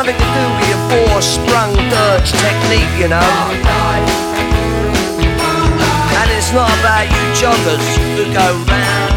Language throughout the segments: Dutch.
Something to do with your four-sprung dirge technique, you know. And it's not about you joggers who go round.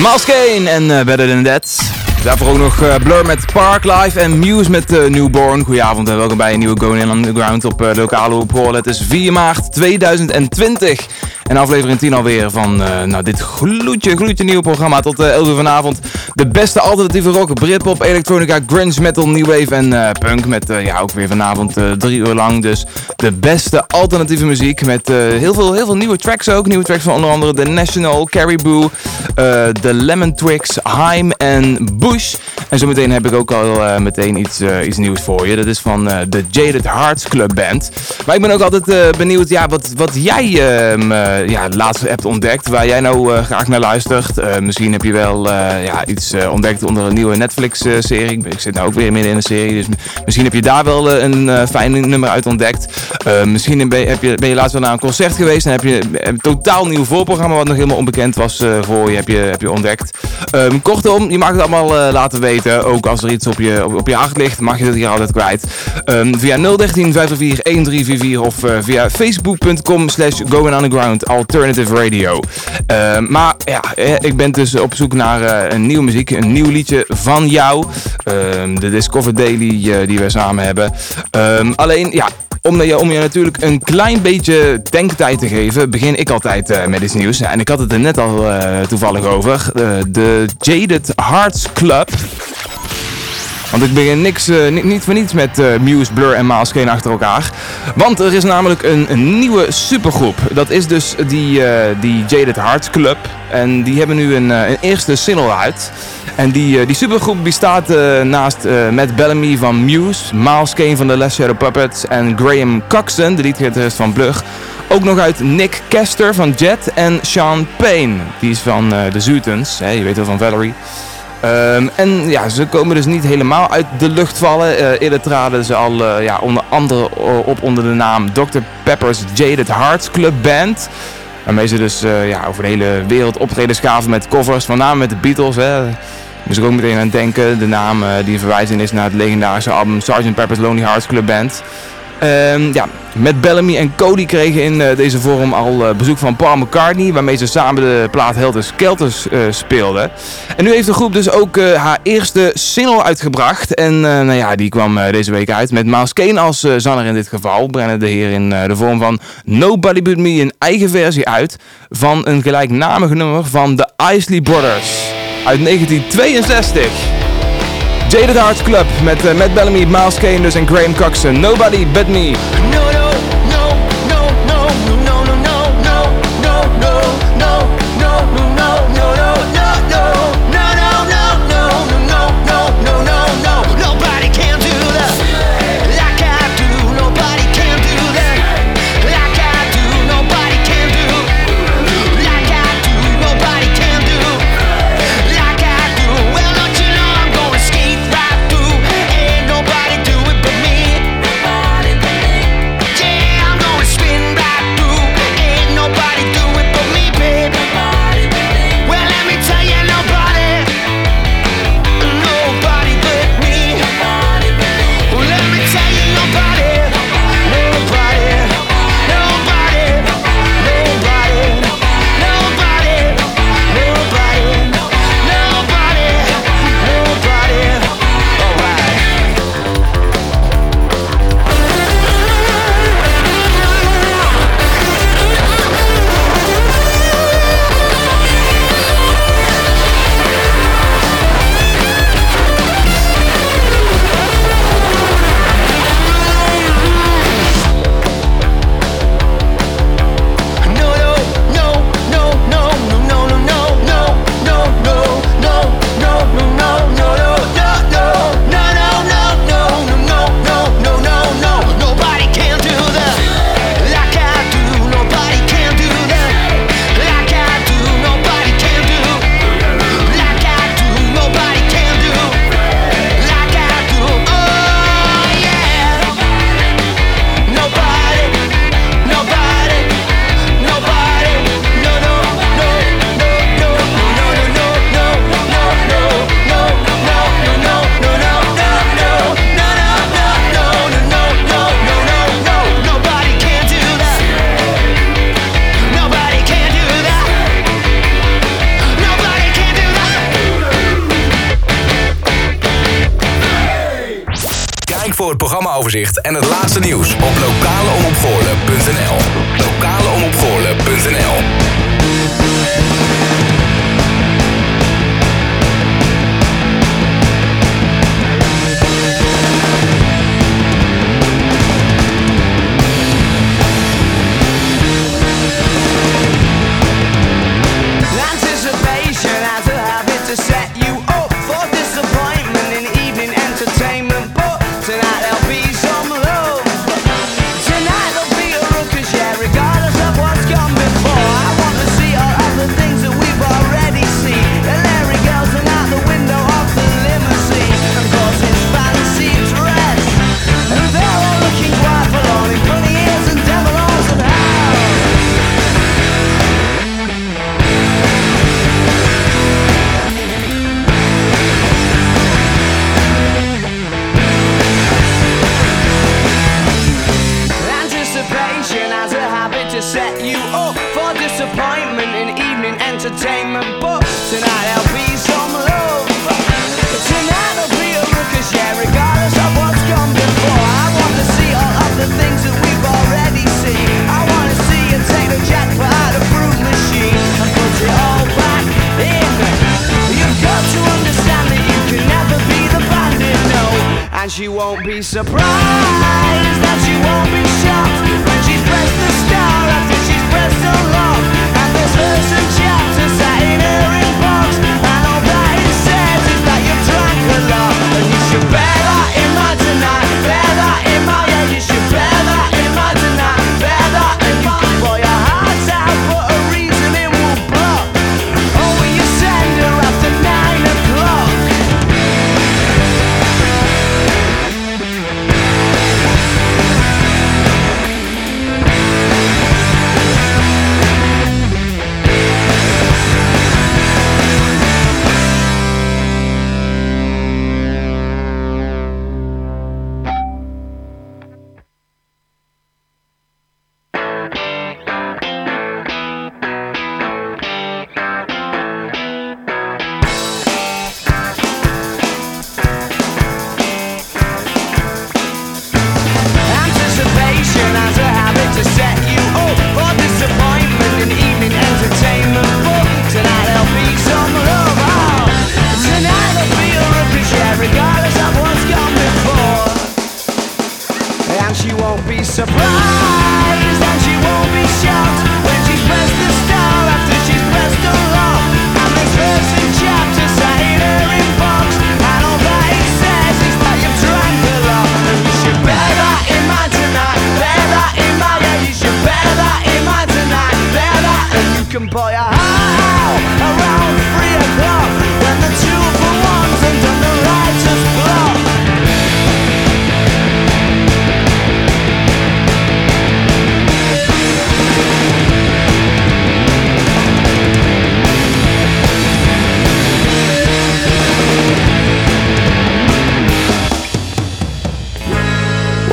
Miles Kane en uh, Better Than That. Daarvoor ook nog uh, Blur met Park Life en Muse met uh, Newborn. Goedenavond en welkom bij een nieuwe Going In Underground op de lokale hoop Het is 4 maart 2020 en aflevering 10 alweer van nou, dit gloedje, gloedje nieuwe programma. Tot 11 uur vanavond de beste alternatieve rock, Britpop, elektronica, grunge, metal, new wave en punk. Met ja, ook weer vanavond drie uur lang. Dus de beste alternatieve muziek met heel, veel, heel veel nieuwe tracks ook. Nieuwe tracks van onder andere The National, Caribou, The Lemon Twigs, Haim en. En zometeen heb ik ook al uh, meteen iets, uh, iets nieuws voor je. Dat is van uh, de Jaded Hearts Club Band. Maar ik ben ook altijd benieuwd ja, wat, wat jij ehm, ja, laatst hebt ontdekt. Waar jij nou graag naar luistert. misschien heb je wel ja, iets ontdekt onder een nieuwe Netflix-serie. Ik, zit nou ook weer midden in een serie. Dus misschien heb je daar wel een fijn nummer uit ontdekt. misschien ben je, heb je, ben je laatst wel naar een concert geweest. En heb je een totaal nieuw voorprogramma wat nog helemaal onbekend was voor je. Heb je, heb je ontdekt. Um, kortom, je maakt het allemaal laten weten. Ook als er iets op je, op, je hart ligt, mag je het hier altijd kwijt. Um, via 013 504 1344 of uh, via facebook.com slash going underground alternative radio. Um, maar ja, ik ben dus op zoek naar een nieuwe muziek, een nieuw liedje van jou. Um, de Discover Daily die we samen hebben. alleen, ja, om je, om je natuurlijk een klein beetje denktijd te geven, begin ik altijd uh, met iets nieuws. En ik had het er net al uh, toevallig over. De Jaded Hearts Club. Want ik begin niks, uh, niet voor niets met uh, Muse, Blur en Miles Kane achter elkaar. Want er is namelijk een, een nieuwe supergroep. Dat is dus die, uh, die Jaded Hearts Club. En die hebben nu een, een eerste single uit. En die, die supergroep bestaat naast Matt Bellamy van Muse, Miles Kane van de Last Shadow Puppets en Graham Coxon, de liedgitarist van Blur. Ook nog uit Nick Kester van Jet en Sean Payne, die is van de Zootens, hè, je weet wel van Valerie. Um, en ja, ze komen dus niet helemaal uit de lucht vallen. Uh, eerder traden ze al uh, ja, onder andere op onder de naam Dr. Pepper's Jaded Hearts Club Band. Waarmee ze dus uh, ja, over de hele wereld optredens gaven met covers, van name met de Beatles. Hè. Moest ik ook meteen aan denken. De naam die verwijzing is naar het legendarische album Sgt. Pepper's Lonely Hearts Club Band. Uh, ja, met Bellamy en Cody kregen in uh, deze vorm al uh, bezoek van Paul McCartney, waarmee ze samen de plaat Helter Skelters uh, speelden. En nu heeft de groep dus ook haar eerste single uitgebracht. En nou ja, die kwam deze week uit met Miles Kane als zanger in dit geval. Brengen de heer in de vorm van Nobody But Me een eigen versie uit van een gelijknamig nummer van de Isley Brothers uit 1962. Jaded Hearts Club met uh, Matt Bellamy, Miles Kane dus en Graham Coxon. Nobody but me.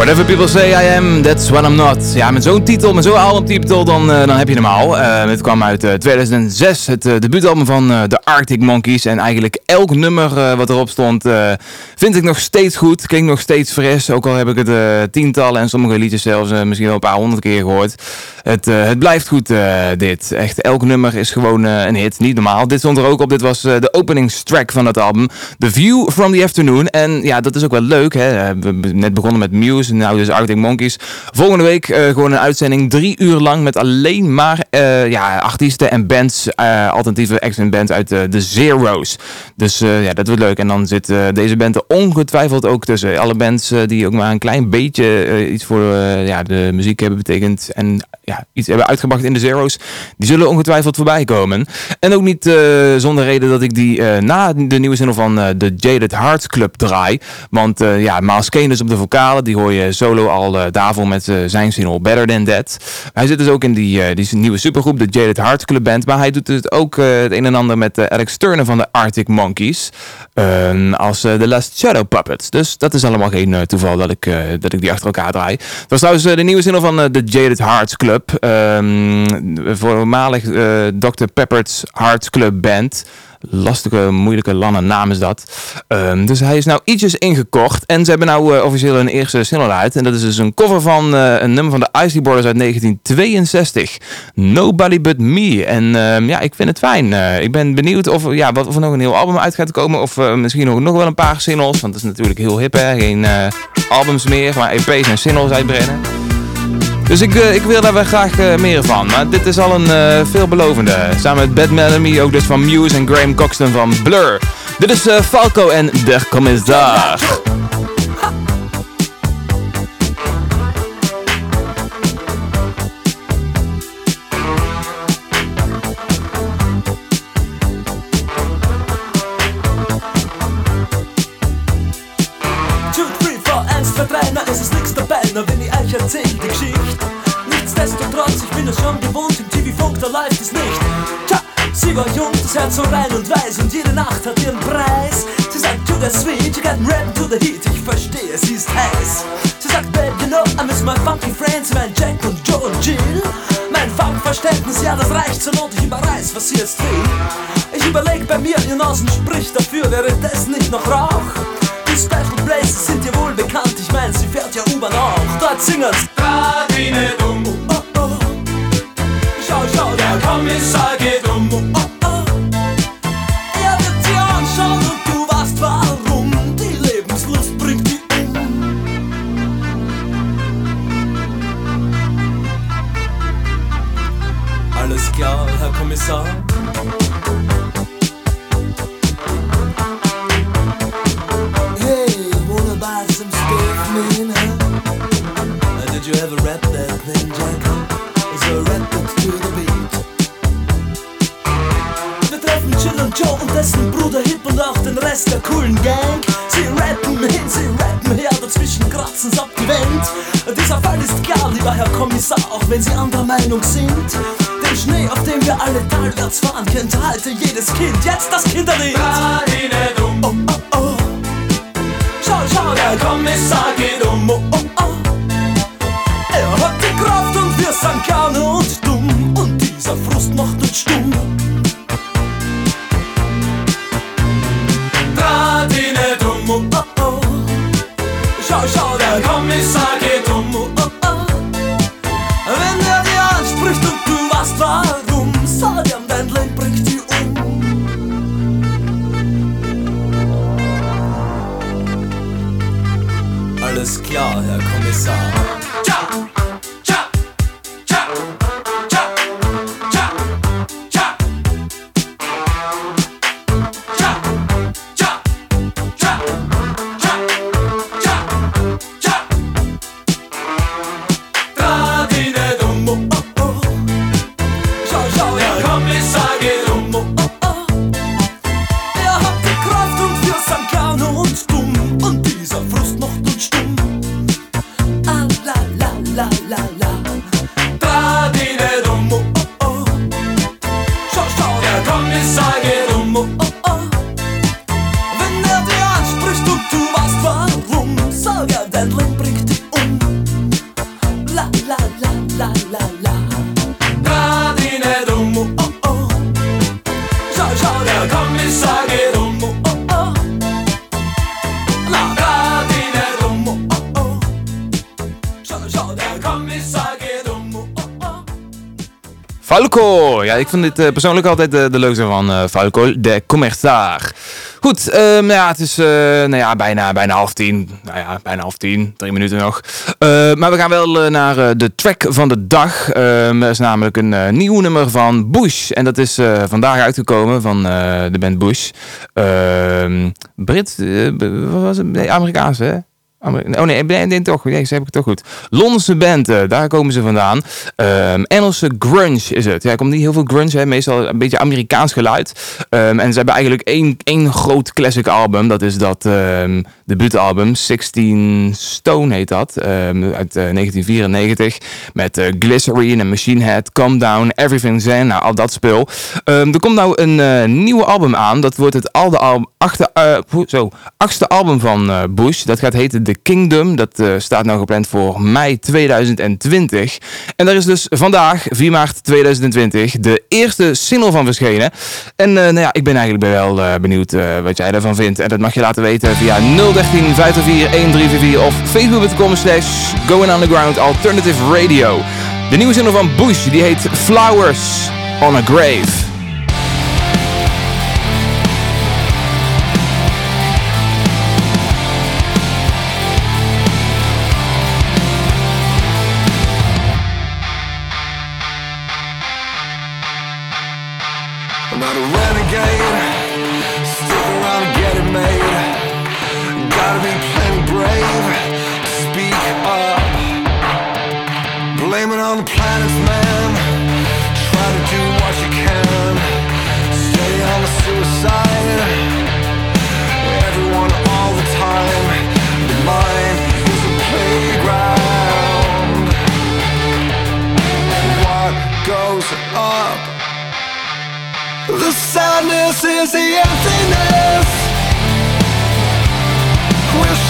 Whatever people say I am, that's what I'm not. Ja, met zo'n titel, met zo'n albumtitel, dan, eh, dan heb je hem al. Eh, het kwam uit eh, 2006, het eh, debuutalbum van de Arctic Monkeys. En eigenlijk elk nummer wat erop stond, vind ik nog steeds goed. Klinkt nog steeds fris, ook al heb ik het tientallen en sommige liedjes zelfs misschien wel een paar honderd keer gehoord. Het, het blijft goed, dit. Echt, elk nummer is gewoon een hit. Niet normaal. Dit stond er ook op. Dit was de openingstrack van het album. The View from the Afternoon. En ja, dat is ook wel leuk. Hè? We hebben net begonnen met Muse. Nou dus Arctic Monkeys. Volgende week eh, gewoon een uitzending. Drie uur lang met alleen maar eh, ja, artiesten en bands. eh, alternatieve acts en bands uit de Zero's. Dus ja, dat wordt leuk. En dan zit deze band er ongetwijfeld ook tussen. Alle bands die ook maar een klein beetje iets voor ja, de muziek hebben betekend. En ja, iets hebben uitgebracht in de Zero's. Die zullen ongetwijfeld voorbij komen. En ook niet zonder reden dat ik die na de nieuwe single van de Jaded Hearts Club draai. Want ja, Miles op de vocalen. Die hoor je solo al eh, daarvoor met eh, zijn single Better Than That. Hij zit dus ook in die, eh, die nieuwe supergroep, de Jaded Hearts Club Band. Maar hij doet het ook eh, het een en ander met eh, Alex Turner van de Arctic Monkeys. Ehm, als eh, The Last Shadow Puppets. Dus dat is allemaal geen eh, toeval dat ik, eh, dat ik die achter elkaar draai. Dat was trouwens eh, de nieuwe single van eh, de Jaded Hearts Club. Ehm, voormalig eh, Dr. Pepper's Hearts Club Band. Lastige, moeilijke, lange naam is dat. Ehm, dus hij is nou ietsjes ingekort. En ze hebben nou uh, officieel een eerste single uit. En dat is dus een cover van uh, een nummer van de Isley Borders uit 1962. Nobody But Me. En ehm, ja, ik vind het fijn. Uh, ik ben benieuwd of, ja, wat, of er nog een heel album uit gaat komen. Of misschien nog, nog wel een paar singles. Want het is natuurlijk heel hip hè. Geen albums meer, maar EP's en singles uitbrengen. Dus ik, uh, ik wil daar wel graag uh, meer van. Maar dit is al een uh, veelbelovende. Samen met Bad Melody, ook dus van Muse en Graham Coxton van Blur. Dit is Falco en ich euch erzähl die Geschichte. Nichtsdestotrotz, ich es schon gewohnt, im TV-Funk, da läuft es nicht. Tja, sie war jung, das Herz so rein und weiß und jede Nacht hat ihren Preis. Sie sagt, to the sweet, you got rap to the heat, ich verstehe, sie ist heiß. Sie sagt, babe, you know, I miss my funky friends, mein Jack und Joe und Jill. Mein Funkverständnis, ja, das reicht zur Not, ich überreiß, was sie jetzt will. Ich überleg bei mir, ihr Nasen spricht dafür, wäre das nicht noch Rauch? Special Places sind dir wohl bekannt, ich mein, sie fährt ja U-Bahn auch. Dort singen's. Radine oh, Kommissar geht um. Oh, oh. Er wird sie anschauen und du weißt warum. Die Lebenslust bringt die um. Alles klar, Herr Kommissar. 신다더니 ik vind dit uh, persoonlijk altijd de, de leukste van uh, Falco, de Commerçar. Goed, um, ja, het is uh, nou ja, bijna, bijna half tien. Nou ja, bijna half tien. Drie minuten nog. maar we gaan wel naar de track van de dag. Um, dat is namelijk een nieuw nummer van Bush. En dat is vandaag uitgekomen van de band Bush. Ehm, Brit, was het? Nee, Amerikaans, hè? Oh nee, nee, nee toch. Nee, ze heb ik toch goed. Londense band, uh, daar komen ze vandaan. Um, Engelse grunge is het. Ja, er komt niet heel veel grunge, hè. meestal een beetje Amerikaans geluid. Um, en ze hebben eigenlijk één, één groot classic album. Dat is dat um, debuutalbum. 16 Stone heet dat, ehm, uit eh, 1994. Met eh, Glycerine en Machine Head, Calm Down, Everything Zen, nou al dat spul. Ehm, er komt nou een eh, nieuwe album aan. Dat wordt het al de eh, zo, achtste album van eh, Bush. Dat gaat heten The Kingdom. Dat eh, staat nou gepland voor mei 2020. En daar is dus vandaag, 4 maart 2020, de eerste single van verschenen. En eh, nou ja, ik ben eigenlijk wel eh, benieuwd eh, wat jij ervan vindt. En dat mag je laten weten via 013 504 1344 of facebook.com slash going underground alternative radio. De nieuwe single van Bush, die heet Flowers on a Grave.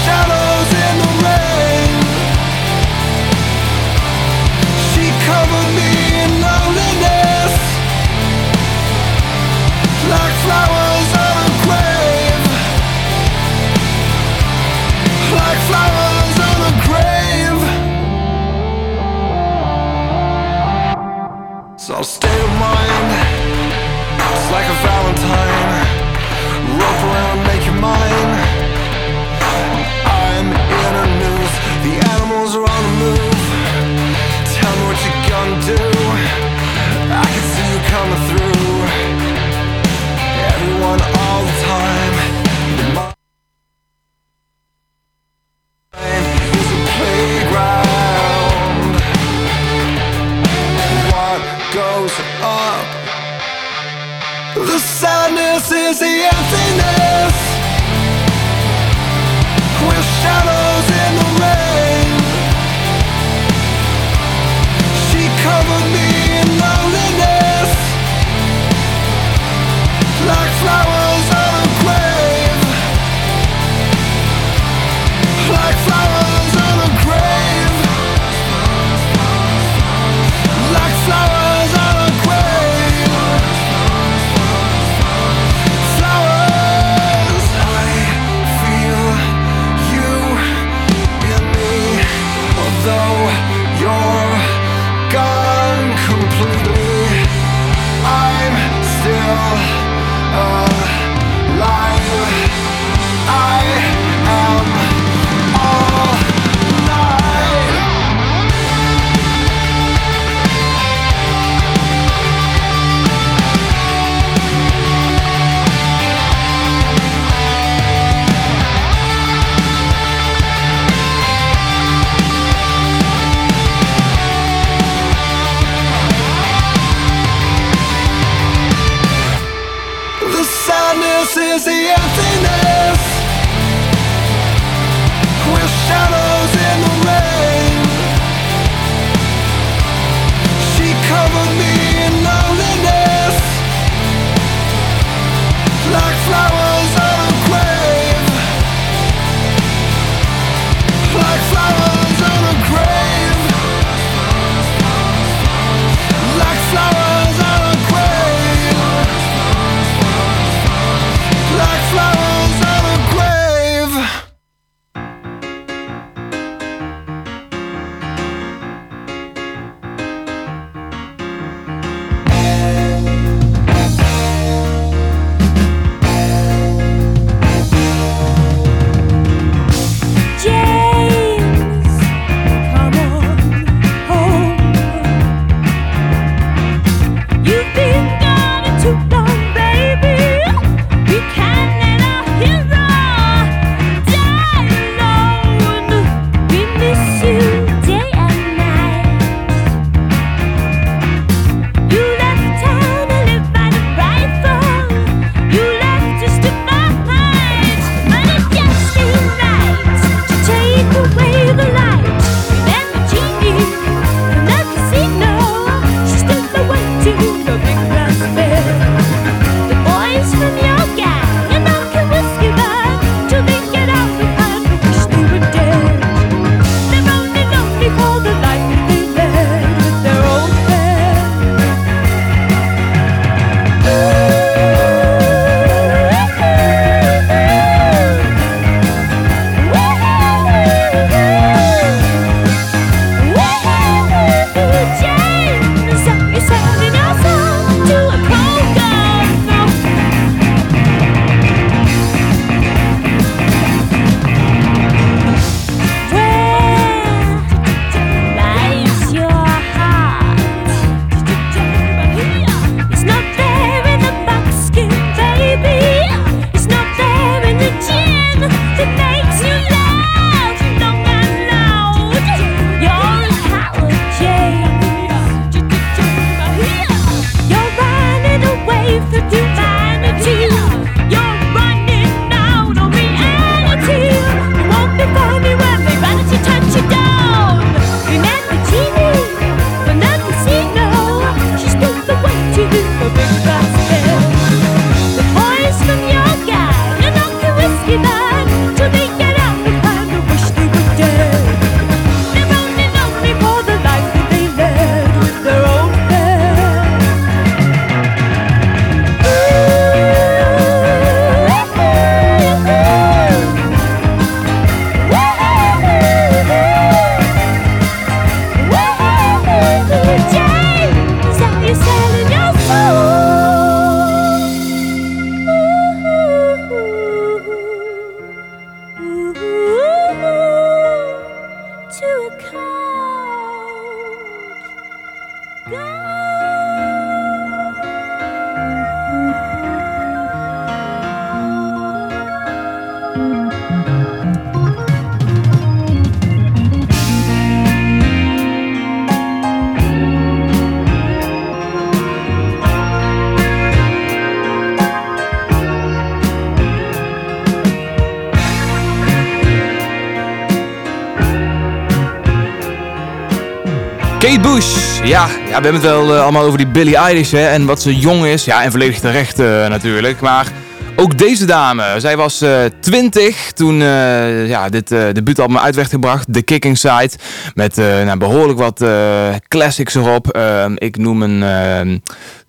Shadows in the rain. She covered me in loneliness Like flowers on a grave. Like flowers on a grave. So state of mind. It's like a goes up? The sadness we hebben het wel eh, allemaal over die Billie Eilish hè, en wat ze jong is. Ja, en volledig terecht eh, natuurlijk. Maar ook deze dame, zij was eh 20 toen ja, dit uh, debuutalbum uit werd gebracht. The Kicking Side. Met nou, behoorlijk wat classics erop. Ehm, ik noem een ehm,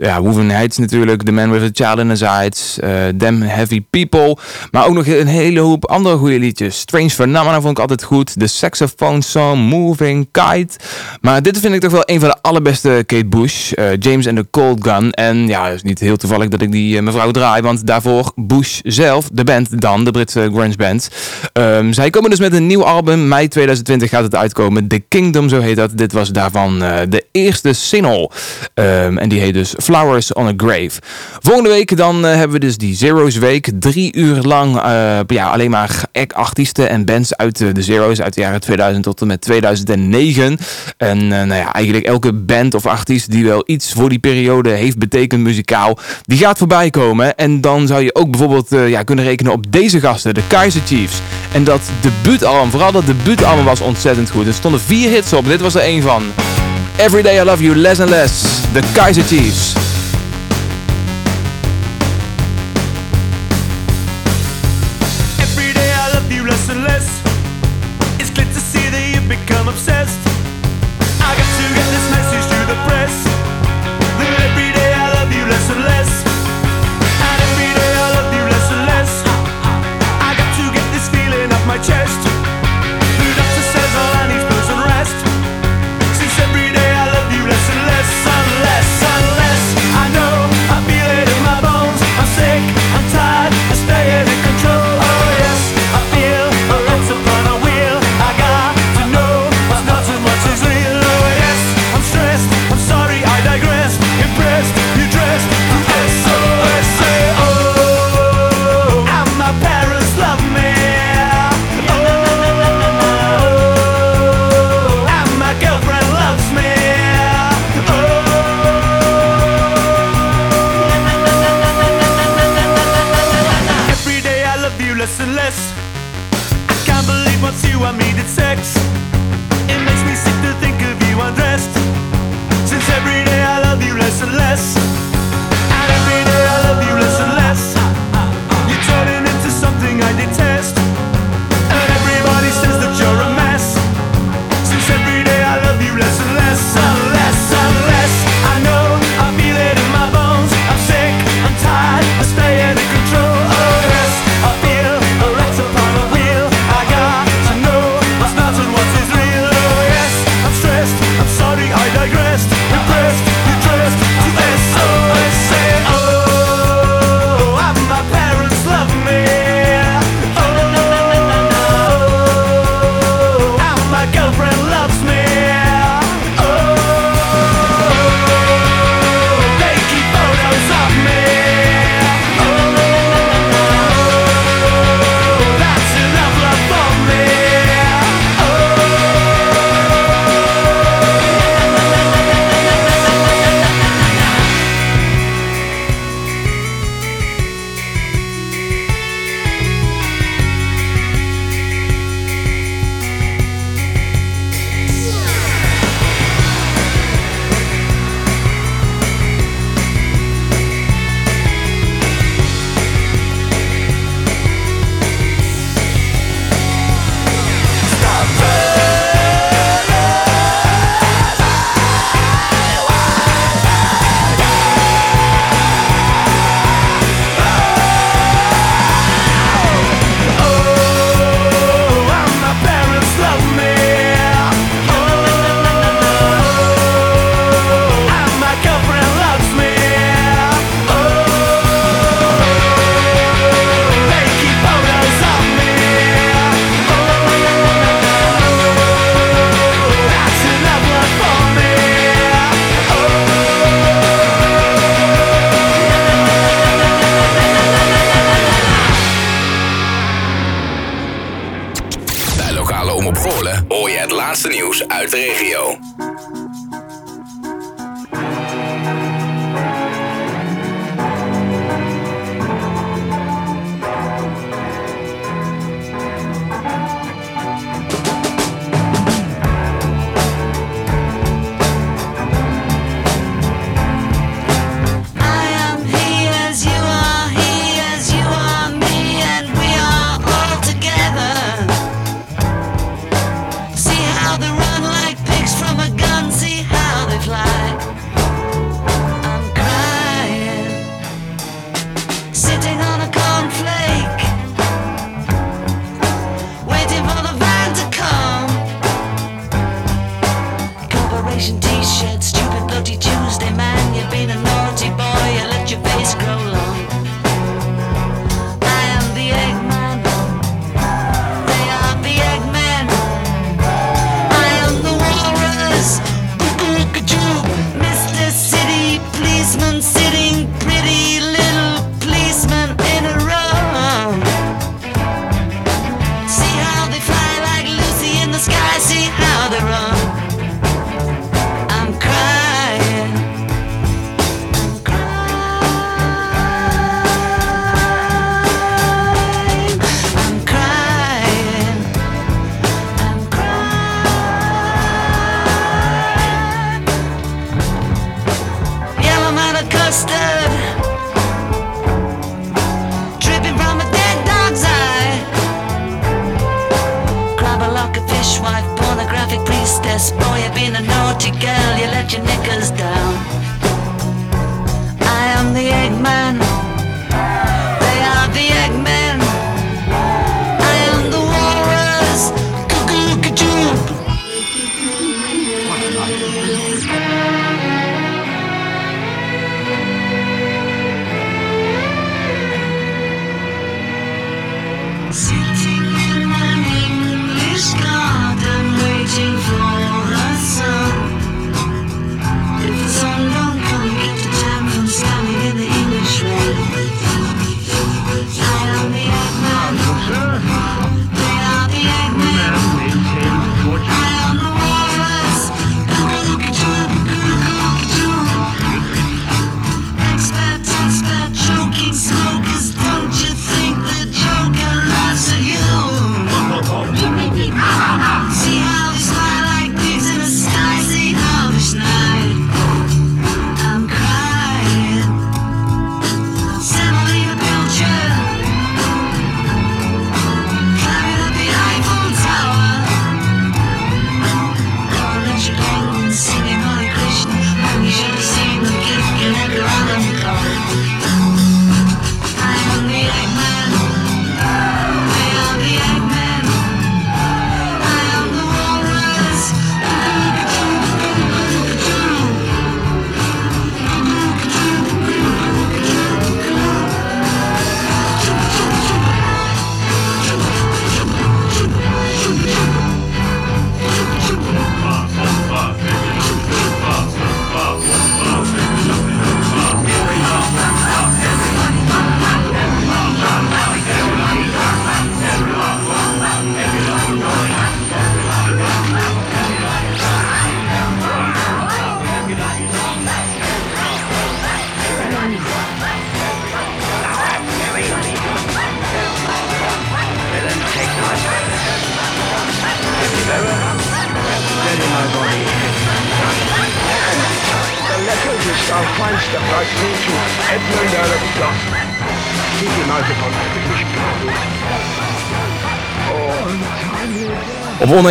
ja, Woven Heights natuurlijk. The Man with a Child in His Eyes. eh Them Heavy People. Maar ook nog een hele hoop andere goede liedjes. Strange Phenomena vond ik altijd goed. The Saxophone Song, Moving, Kite. Maar dit vind ik toch wel een van de allerbeste Kate Bush. eh, James and the Cold Gun. En ja, het is niet heel toevallig dat ik die eh, mevrouw draai. Want daarvoor Bush zelf, de band dan, de Britse grunge band. Ehm, zij komen dus met een nieuw album. Mei 2020 gaat het uitkomen. The Kingdom, zo heet dat. Dit was daarvan de eerste single. Ehm, en die heet dus Flowers on a Grave. Volgende week dan eh, hebben we dus die Zero's Week. Drie uur lang eh, ja, alleen maar artiesten en bands uit de Zero's. Uit de jaren 2000 tot en met 2009. En eh, nou ja, eigenlijk elke band of artiest die wel iets voor die periode heeft betekend muzikaal. Die gaat voorbij komen. En dan zou je ook bijvoorbeeld ja, kunnen rekenen op deze gasten. De Kaiser Chiefs. En dat debuutalbum, vooral dat debuutalbum was ontzettend goed. Er stonden vier hits op. Dit was er één van. Everyday I Love You, Less and Less. The Kaiser Chiefs.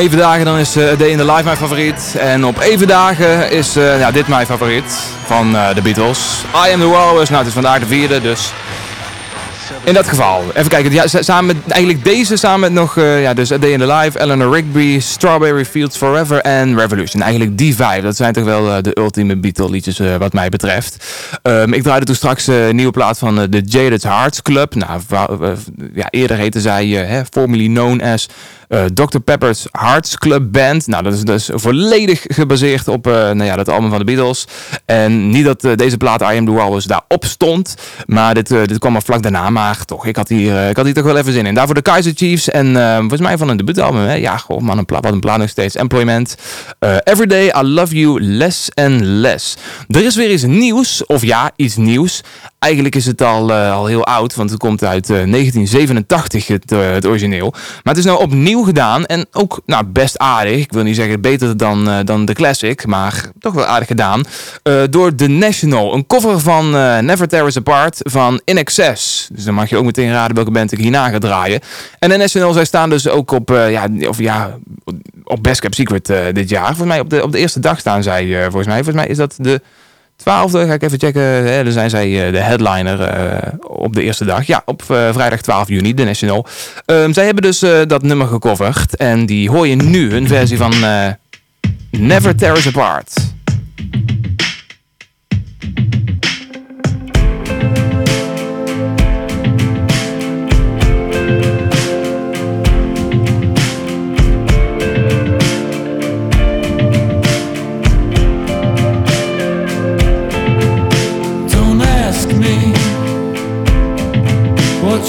Oneven dagen dan is eh, A Day in the Life mijn favoriet. En op even dagen is eh, ja, dit mijn favoriet van eh, de Beatles. I Am The Walrus. Nou, het is vandaag de vierde, dus... In dat geval, even kijken. Ja, sa- samen eigenlijk deze samen met nog, eh, ja, dus A Day in the Life, Eleanor Rigby, Strawberry Fields Forever en Revolution. Eigenlijk die vijf, dat zijn toch wel eh, de ultieme Beatle liedjes eh, wat mij betreft. Ehm, ik draaide toen straks eh, een nieuwe plaat van eh, de Jaded Hearts Club. Nou, eh, ja, eerder heette zij, eh, formerly known as eh, Dr. Pepper's Hearts Club Band. Nou, dat is dus volledig gebaseerd op eh, nou ja, dat album van de Beatles. En niet dat eh, deze plaat I Am The Walrus daarop stond, maar dit, dit kwam er vlak daarna. Maar toch, ik had, hier, ik had hier toch wel even zin in. Daarvoor de Kaiser Chiefs en volgens mij van een debuutalbum. Hè? Ja, goh, man, een plaat, wat een plaat nog steeds. Employment. Everyday I Love You Less and Less. Er is weer iets nieuws, of ja, iets nieuws. Eigenlijk is het al, al heel oud, want het komt uit eh, 1987, het, het origineel. Maar het is nou opnieuw gedaan en ook nou, best aardig. Ik wil niet zeggen beter dan, eh, dan de classic, maar toch wel aardig gedaan. eh, door The National. Een cover van eh, Never Tear Apart van In Excess. Dus dan mag je ook meteen raden welke band ik hierna ga draaien. En The National, zij staan dus ook op, ja, of ja, op Best Kept Secret dit jaar. Volgens mij op de, op de eerste dag staan zij, volgens mij. Volgens mij is dat de 12, ga ik even checken. Hè, dan zijn zij eh, de headliner eh, op de eerste dag. Ja, op eh, vrijdag 12 juni, de National. Ehm, zij hebben dus dat nummer gecoverd. En die hoor je nu, een versie van Never Tear Us Apart.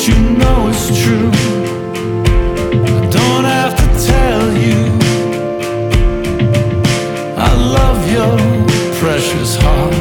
you know it's true. I don't have to tell you. I love your precious heart.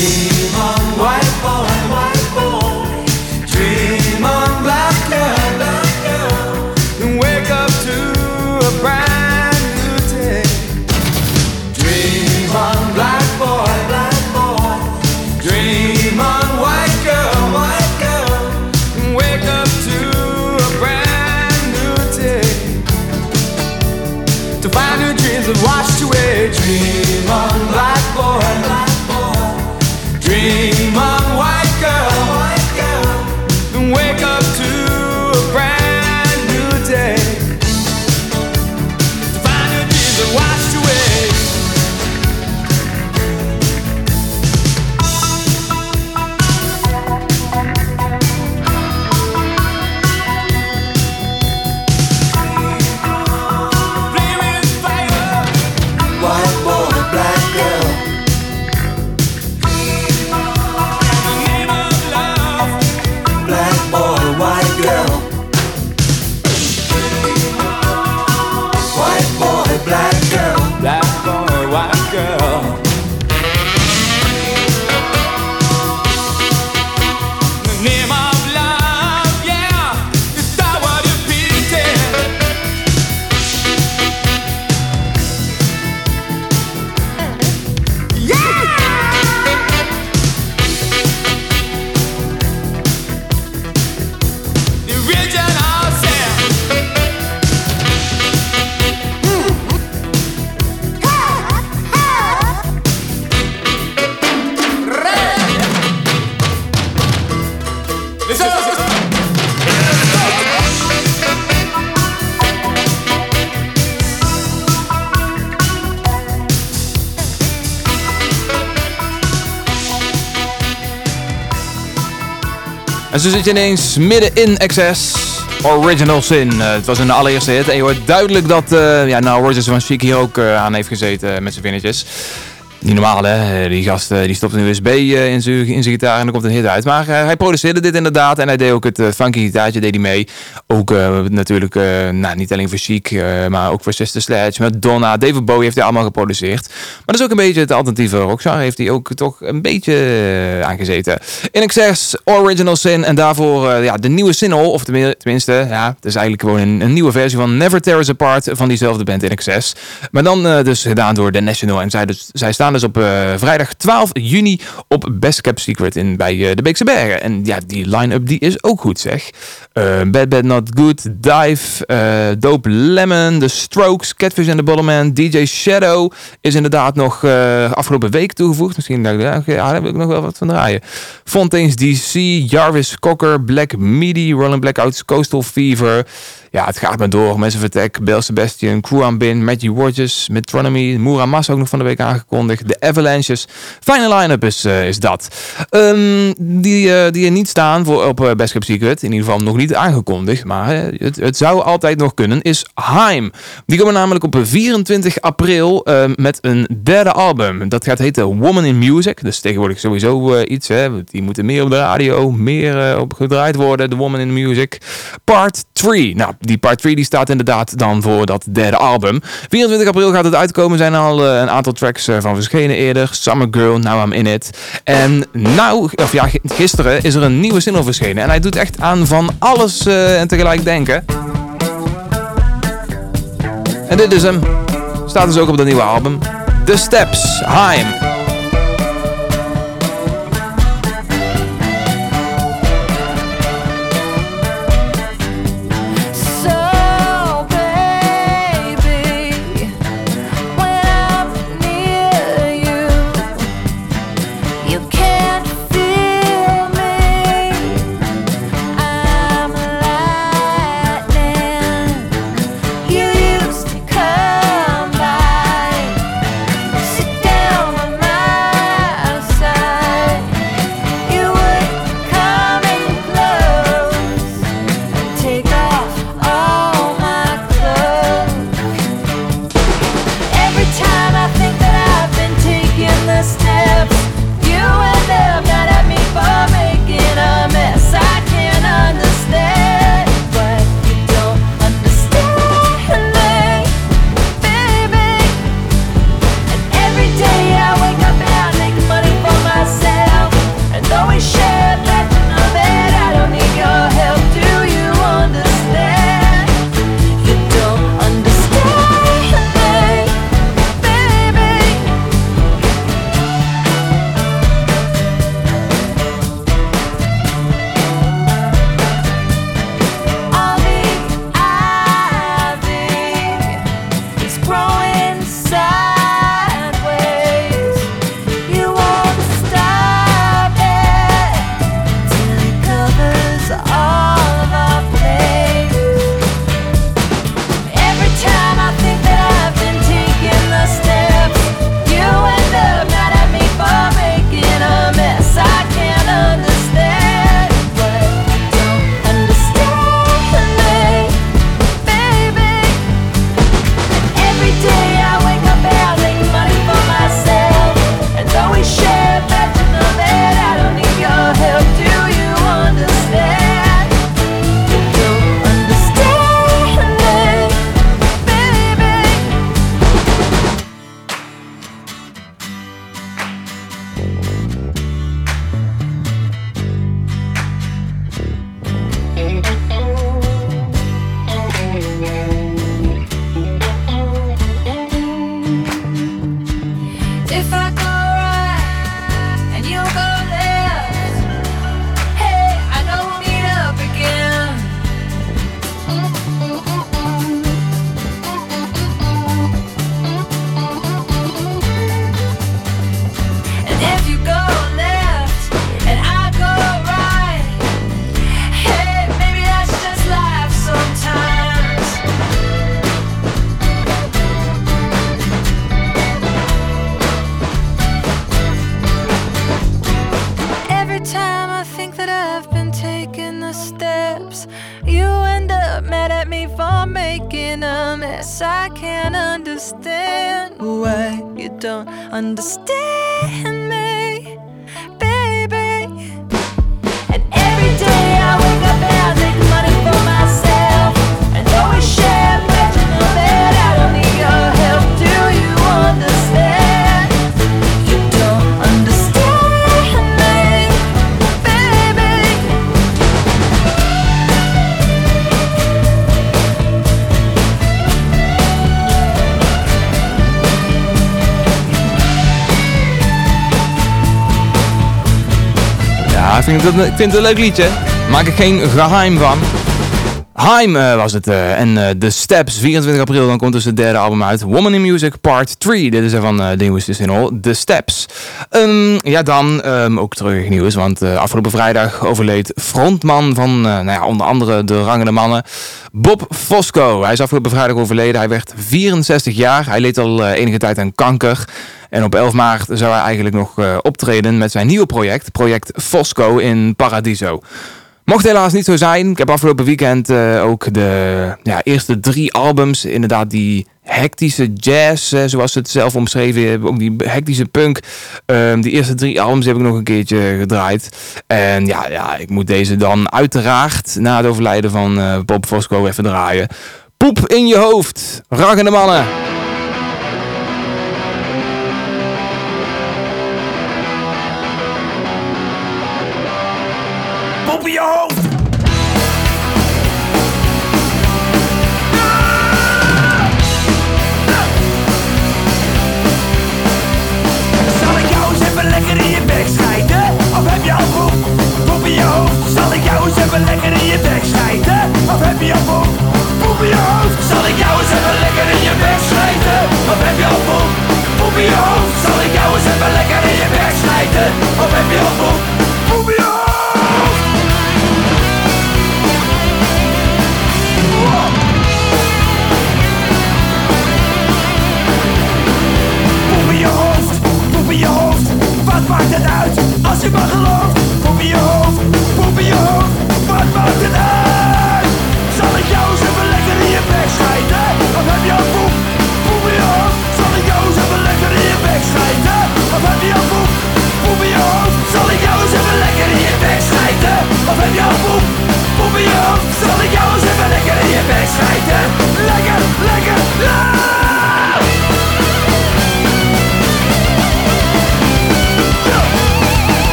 希望快跑来快。En zo zit ineens midden in Excess. Original Sin. Eh, het was een allereerste hit. En je hoort duidelijk dat uh, ja, nou, Rogers van Chic hier ook uh, aan heeft gezeten met zijn vingertjes. Niet normaal hè, die gast die stopt een USB in zijn in gitaar en dan komt een hit uit. Maar hij produceerde dit inderdaad en hij deed ook het funky gitaartje deed hij mee. Ook natuurlijk, nou, niet alleen voor Chic, maar ook voor Sister Sledge, Madonna, David Bowie heeft hij allemaal geproduceerd. Maar dat is ook een beetje het alternatieve rockzang, heeft hij ook toch een beetje aangezeten. In Excess, Original Sin en daarvoor ja, de nieuwe single, of tenminste, ja, het is eigenlijk gewoon een, een, nieuwe versie van Never Tear Apart van diezelfde band In Excess. Maar dan dus gedaan door The National en zij, dus, zij staan dus op uh, vrijdag 12 juni op Best Kept Secret in, bij uh, de Beekse Bergen. En ja, die line-up die is ook goed zeg. Uh, Bad Bad Not Good, Dive, Dope Lemon, The Strokes, Catfish and the Bottleman, DJ Shadow is inderdaad nog afgelopen week toegevoegd. Misschien denk ik, ja, daar heb ik nog wel wat van draaien. Fontaines DC, Jarvis Cocker, Black Midi, Rolling Blackouts, Coastal Fever. Ja, het gaat maar door. Massive Attack, Bell Sebastian, Crew Bin, Maggie Rogers, Metronomy, Muramas ook nog van de week aangekondigd. De Avalanches. Fijne line-up is, uh, is dat. Um, die, uh, die er niet staan voor, op uh, Best Secret. In ieder geval nog niet aangekondigd. Maar het, het zou altijd nog kunnen. Is Haim. Die komen namelijk op 24 april met een derde album. Dat gaat heten Woman in Music. Dus tegenwoordig sowieso iets. Hè. Die moeten meer op de radio. Meer op gedraaid worden. De Woman in Music. Part 3. Nou, die part 3 die staat inderdaad dan voor dat derde album. 24 april gaat het uitkomen. zijn al uh, een aantal tracks uh, van verschenen eerder. Summer Girl, Now I'm In It. En nou, of ja, gisteren is er een nieuwe single verschenen. En hij doet echt aan van alles uh, en tegelijk denken. En dit is hem. Staat dus ook op dat nieuwe album. The Steps, Haim. Ik vind het, ik het een leuk liedje. Maak er geen geheim van. Heim eh, was het. eh, en eh, The Steps, 24 april, dan komt dus het derde album uit. Woman in Music Part 3. Dit is er van uh, in All. The Steps. Ehm, ja, dan ehm, ook terug nieuws. Want afgelopen vrijdag overleed frontman van nou ja, onder andere de rangende mannen. Bob Fosco. Hij is afgelopen vrijdag overleden. Hij werd 64 jaar. Hij leed al enige tijd aan kanker. En op 11 maart zou hij eigenlijk nog optreden met zijn nieuwe project. Project Fosco in Paradiso. Mocht helaas niet zo zijn. Ik heb afgelopen weekend eh, ook de ja, eerste drie albums. Inderdaad, die hectische jazz, eh, zoals ze het zelf omschreven hebben. Ook die hectische punk. Ehm, die eerste drie albums heb ik nog een keertje gedraaid. En ja, ja ik moet deze dan uiteraard na het overlijden van eh, Bob Fosco even draaien. Poep in je hoofd. Raggende mannen.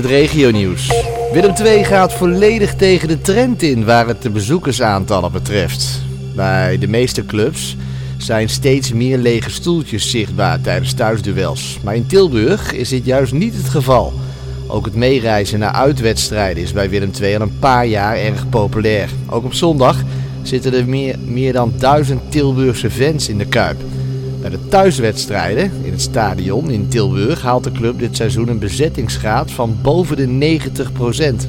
Het regionieuws. Willem II gaat volledig tegen de trend in waar het de bezoekersaantallen betreft. Bij de meeste clubs zijn steeds meer lege stoeltjes zichtbaar tijdens thuisduels. Maar in Tilburg is dit juist niet het geval. Ook het meereizen naar uitwedstrijden is bij Willem II al een paar jaar erg populair. Ook op zondag zitten er meer, meer dan duizend Tilburgse fans in de Kuip. Bij de thuiswedstrijden in het stadion in Tilburg haalt de club dit seizoen een bezettingsgraad van boven de 90%.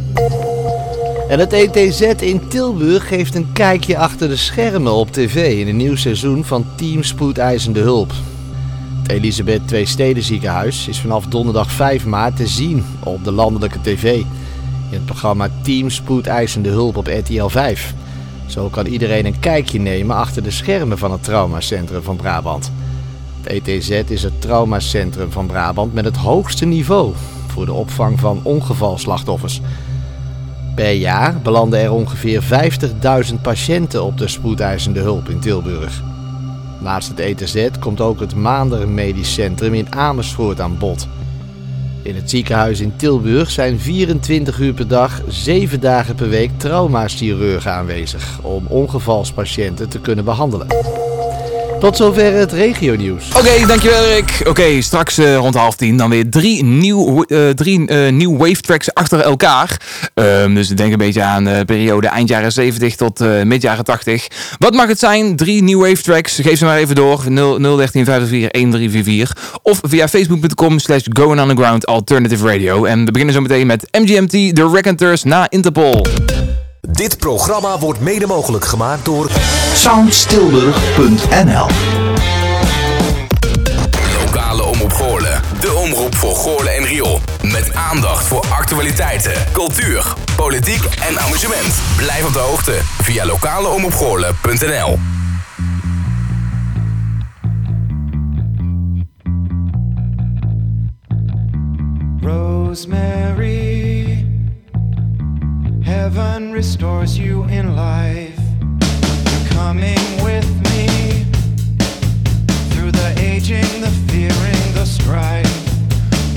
En het ETZ in Tilburg geeft een kijkje achter de schermen op tv in een nieuw seizoen van Team Spoedeisende Hulp. Het Elisabeth II Steden ziekenhuis is vanaf donderdag 5 maart te zien op de landelijke tv. In het programma Team Spoedeisende Hulp op RTL 5. Zo kan iedereen een kijkje nemen achter de schermen van het traumacentrum van Brabant. ETZ is het traumacentrum van Brabant met het hoogste niveau voor de opvang van ongevalslachtoffers. Per jaar belanden er ongeveer 50.000 patiënten op de spoedeisende hulp in Tilburg. Naast het ETZ komt ook het Maander Medisch Centrum in Amersfoort aan bod. In het ziekenhuis in Tilburg zijn 24 uur per dag, 7 dagen per week traumachirurgen aanwezig om ongevalspatiënten te kunnen behandelen. Tot zover het regionieuws. Oké, dankjewel Erik. Oké, straks eh, rond half tien dan weer drie nieuw, eh, drie, eh, nieuw wave tracks achter elkaar. Ehm, dus denk een beetje aan de periode eind jaren 70 tot mid jaren 80. Wat mag het zijn? Drie nieuw wave tracks. Geef ze maar even door. 013 1344 Of via facebook.com slash going underground alternative radio. En we beginnen zo meteen met MGMT, The Raconteurs na Interpol. Dit programma wordt mede mogelijk gemaakt door soundstilburg.nl Lokale Omroep Goorlen. De omroep voor Goorlen en Riool. Met aandacht voor actualiteiten, cultuur, politiek en amusement. Blijf op de hoogte via lokaleomroepgoorlen.nl Rosemary, heaven restores you in life. You're coming with me through the aging, the fearing, the strife.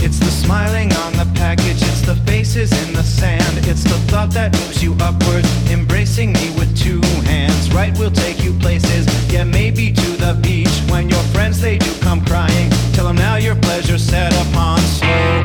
It's the smiling on the package, it's the faces in the sand. It's the thought that moves you upward, embracing me with two hands. Right, we'll take you places, yeah, maybe to the beach. When your friends they do come crying, tell them now your pleasure set upon slow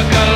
It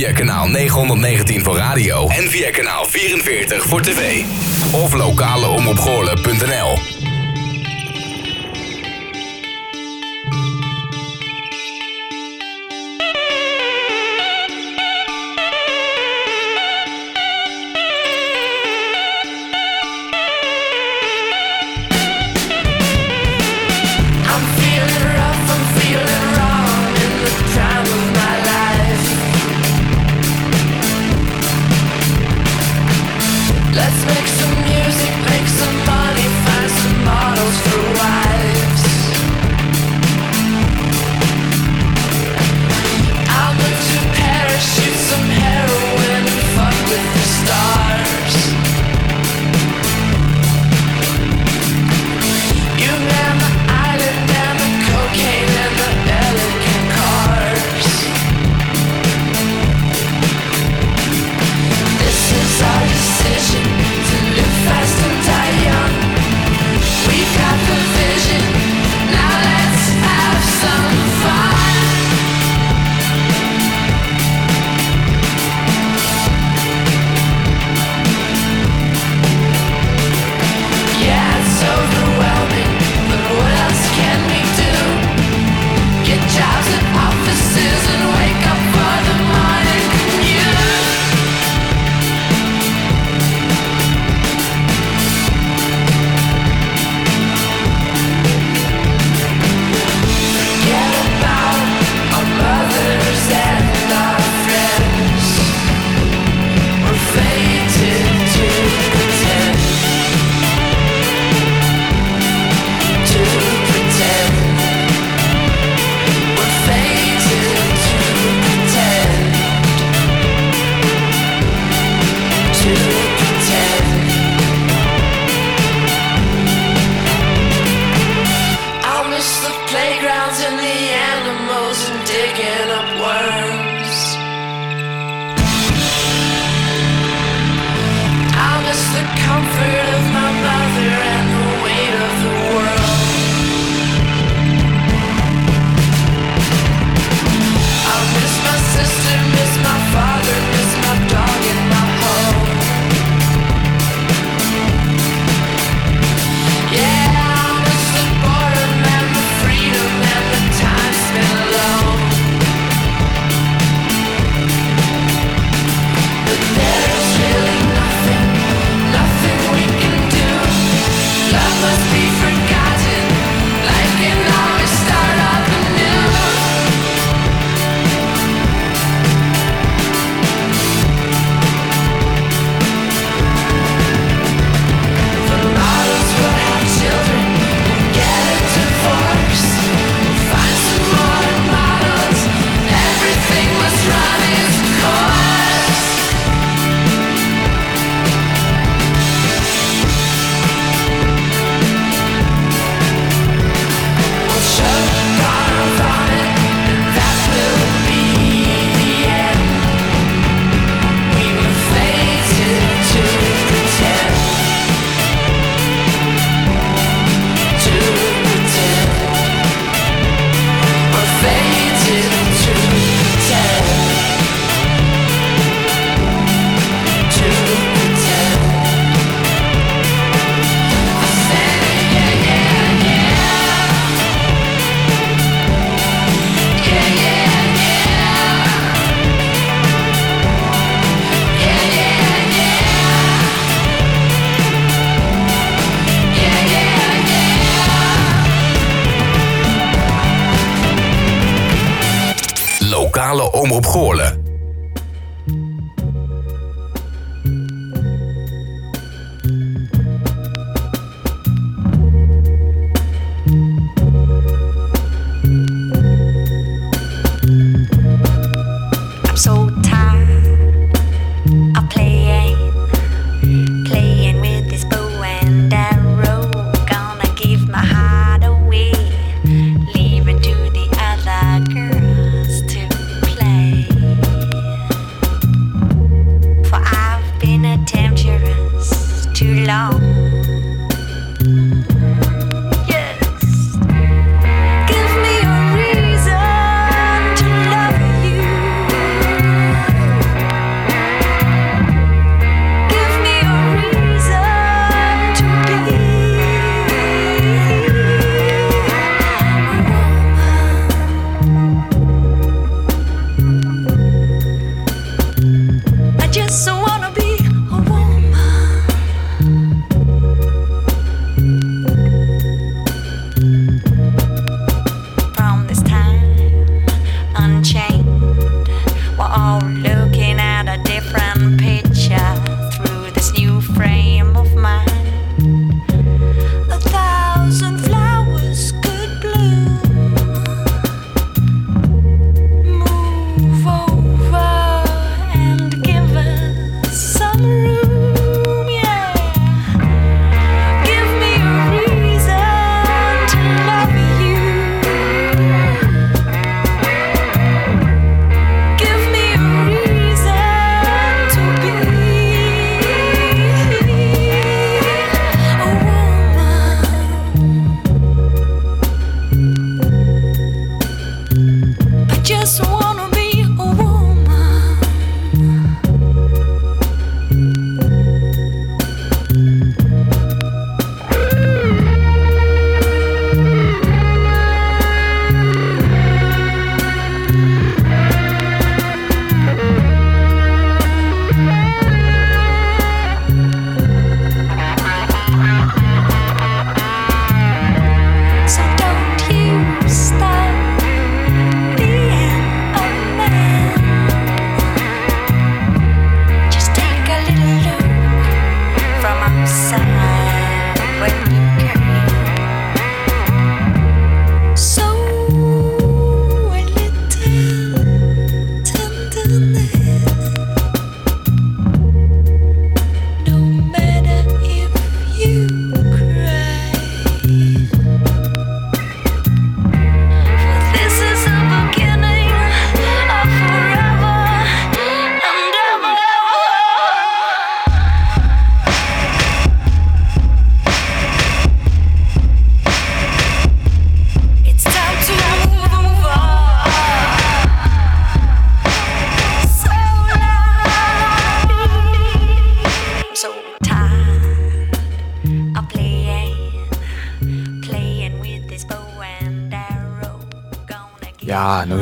via kanaal 919 voor radio en via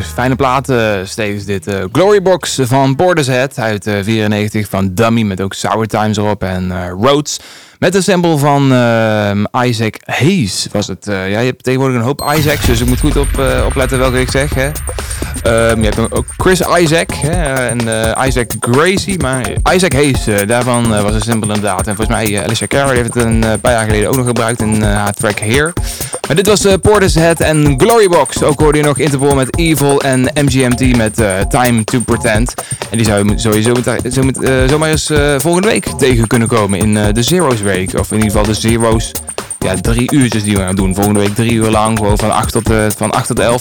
Fijne platen steeds dit. eh, Glorybox van Portishead uit eh 94 van Dummy met ook Sour Times erop en eh, Rhodes. Met een sample van Isaac Hayes was het. eh, ja, je hebt tegenwoordig een hoop Isaacs, dus ik moet goed op, eh, opletten welke ik zeg. Hè. Ehm, je hebt ook Chris Isaac hè, en eh, Isaac Gracie, maar Isaac Hayes, eh, daarvan eh, was een sample inderdaad. En volgens mij Alicia Cara heeft het een paar jaar geleden ook nog gebruikt in haar track Here. Maar dit was uh, Portishead en Glorybox. Ook hoorde je nog Interpol met Evil en MGMT met Time to Pretend. En die zou je sowieso met, zo met, zomaar eens volgende week tegen kunnen komen in de Zero's Week. Of in ieder geval de Zero's ja, drie uurtjes die we gaan doen. Volgende week drie uur lang, gewoon van 8 tot, eh, van 8 tot 11.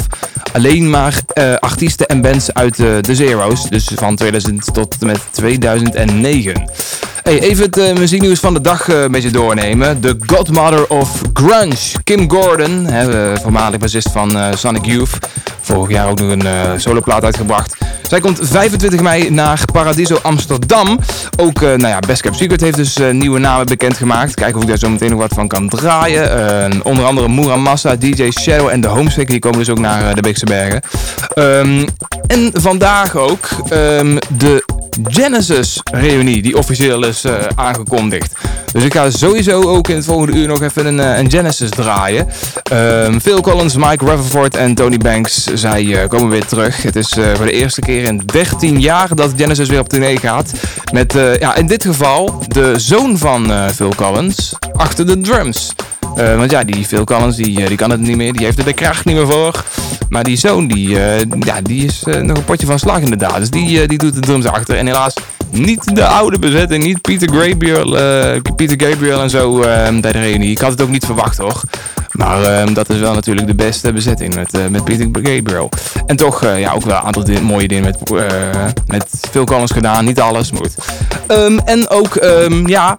Alleen maar eh, artiesten en bands uit eh, de Zero's. Dus van 2000 tot en met 2009. Even het eh, muzieknieuws van de dag eh, een beetje doornemen. De godmother of grunge, Kim Gordon, hè, eh, voormalig bassist van Sonic Youth. Vorig jaar ook nog een soloplaat uitgebracht. Zij komt 25 mei naar Paradiso Amsterdam. Ook, nou ja, Best Kept Secret heeft dus nieuwe namen bekendgemaakt. Kijken of ik daar zo meteen nog wat van kan draaien. Onder andere Muramasa, DJ Shadow en de Homesick. Die komen dus ook naar de Beekse Bergen. Ehm, en vandaag ook ehm, de Genesis reunie die officieel is eh, aangekondigd. Dus ik ga sowieso ook in het volgende uur nog even een, eh, een Genesis draaien. Ehm, Phil Collins, Mike Rutherford en Tony Banks, zij eh, komen weer terug. Het is voor de eerste keer in 13 jaar dat Genesis weer op tournee gaat. Met ja, in dit geval de zoon van Phil Collins achter de drums. Eh, want ja, die Phil Collins die, eh, die kan het niet meer, die heeft er de kracht niet meer voor. Maar die zoon die, eh, ja, die is nog een potje van slag inderdaad. Dus die, die doet de drums achter. En helaas niet de oude bezetting, niet Peter Gabriel, Peter Gabriel en zo eh, bij de reunie. Ik had het ook niet verwacht hoor. Maar eh, dat is wel natuurlijk de beste bezetting met, met Peter Gabriel. En toch ja, ook wel een aantal mooie dingen met, met Phil Collins gedaan. Niet alles, goed. Ehm, en ook, ehm, ja,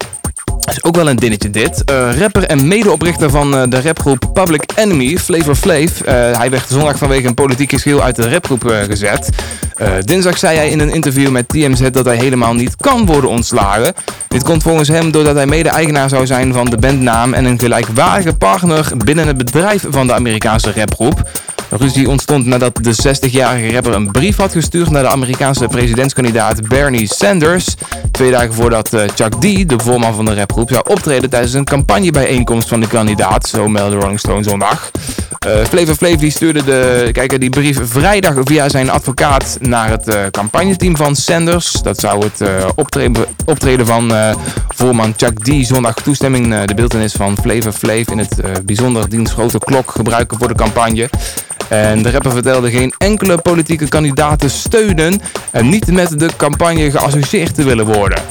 is ook wel een dingetje dit. Eh, rapper en medeoprichter van eh, de rapgroep Public Enemy, Flavor Flav. eh, hij werd zondag vanwege een politiek geschil uit de rapgroep gezet. Dinsdag zei hij in een interview met TMZ dat hij helemaal niet kan worden ontslagen. Dit komt volgens hem doordat hij mede-eigenaar zou zijn van de bandnaam en een gelijkwaardige partner binnen het bedrijf van de Amerikaanse rapgroep. Ruzie ontstond nadat de 60-jarige rapper een brief had gestuurd naar de Amerikaanse presidentskandidaat Bernie Sanders. Twee dagen voordat eh, Chuck D, de voorman van de rapgroep, zou optreden tijdens een campagnebijeenkomst van de kandidaat. Zo meldde Rolling Stone zondag. Eh Flavor Flav die stuurde de, kijk, die brief vrijdag via zijn advocaat naar het eh, campagneteam van Sanders. Dat zou het optreden, optreden van voorman Chuck D zondag toestemming de beeldenis van Flavor Flav in het bijzonder dienst grote klok gebruiken voor de campagne. En de rapper vertelde geen enkele politieke kandidaat te steunen en niet met de campagne geassocieerd te willen worden.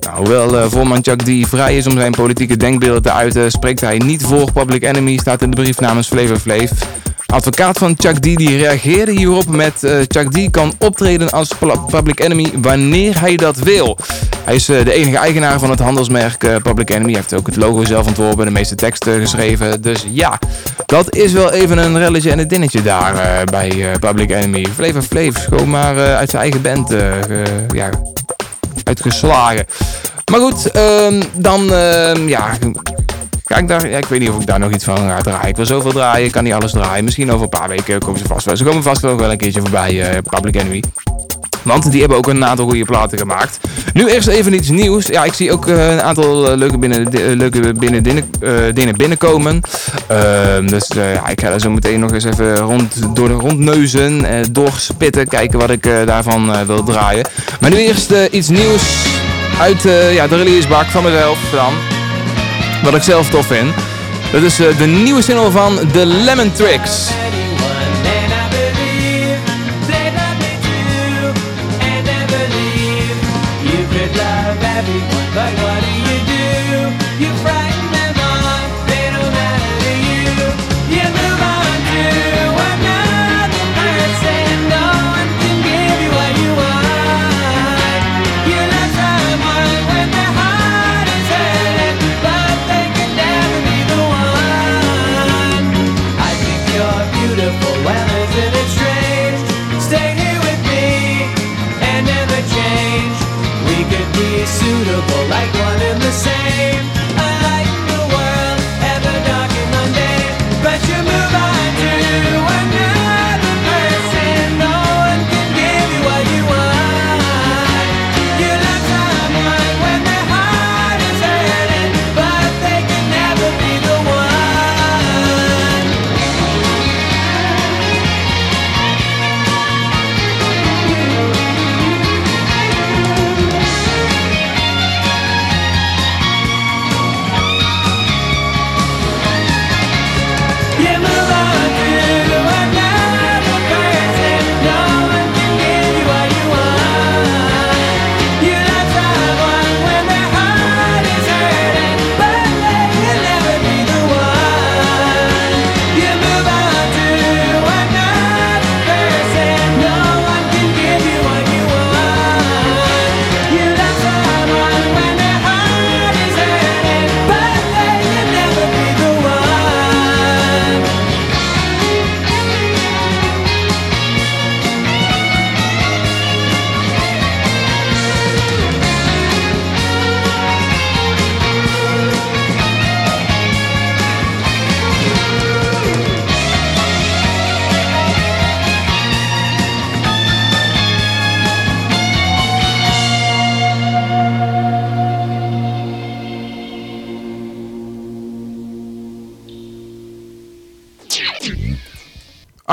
Nou, hoewel eh, voorman Chuck D vrij is om zijn politieke denkbeelden te uiten, spreekt hij niet voor Public Enemy, staat in de brief namens Flavor Flav. Advocaat van Chuck D die reageerde hierop met eh, Chuck D kan optreden als Public Enemy wanneer hij dat wil. Hij is eh, de enige eigenaar van het handelsmerk eh, Public Enemy. Hij heeft ook het logo zelf ontworpen, de meeste teksten geschreven. Dus ja, dat is wel even een relletje en een dinnetje daar bij Public Enemy. Flavor Flav gewoon maar uit zijn eigen band ja, uitgeslagen. Maar goed, ehm, dan ehm, ja, ga ik daar. Ja, ik weet niet of ik daar nog iets van ga draaien. Ik wil zoveel draaien, ik kan niet alles draaien. Misschien over een paar weken komen ze vast wel. Ze komen vast wel wel een keertje voorbij, eh, Public Enemy. Want die hebben ook een aantal goede platen gemaakt. Nu eerst even iets nieuws. Ja, ik zie ook eh, een aantal eh, leuke, binnen, leuke binnen, dingen binnenkomen. Ehm, dus ja, ik ga er zo meteen nog eens even rond, door de rondneuzen, doorspitten, kijken wat ik daarvan wil draaien. Maar nu eerst iets nieuws uit ja, de releasebak van mezelf dan. Wat ik zelf tof vind. Dat is eh, de nieuwe single van The Lemon Tricks.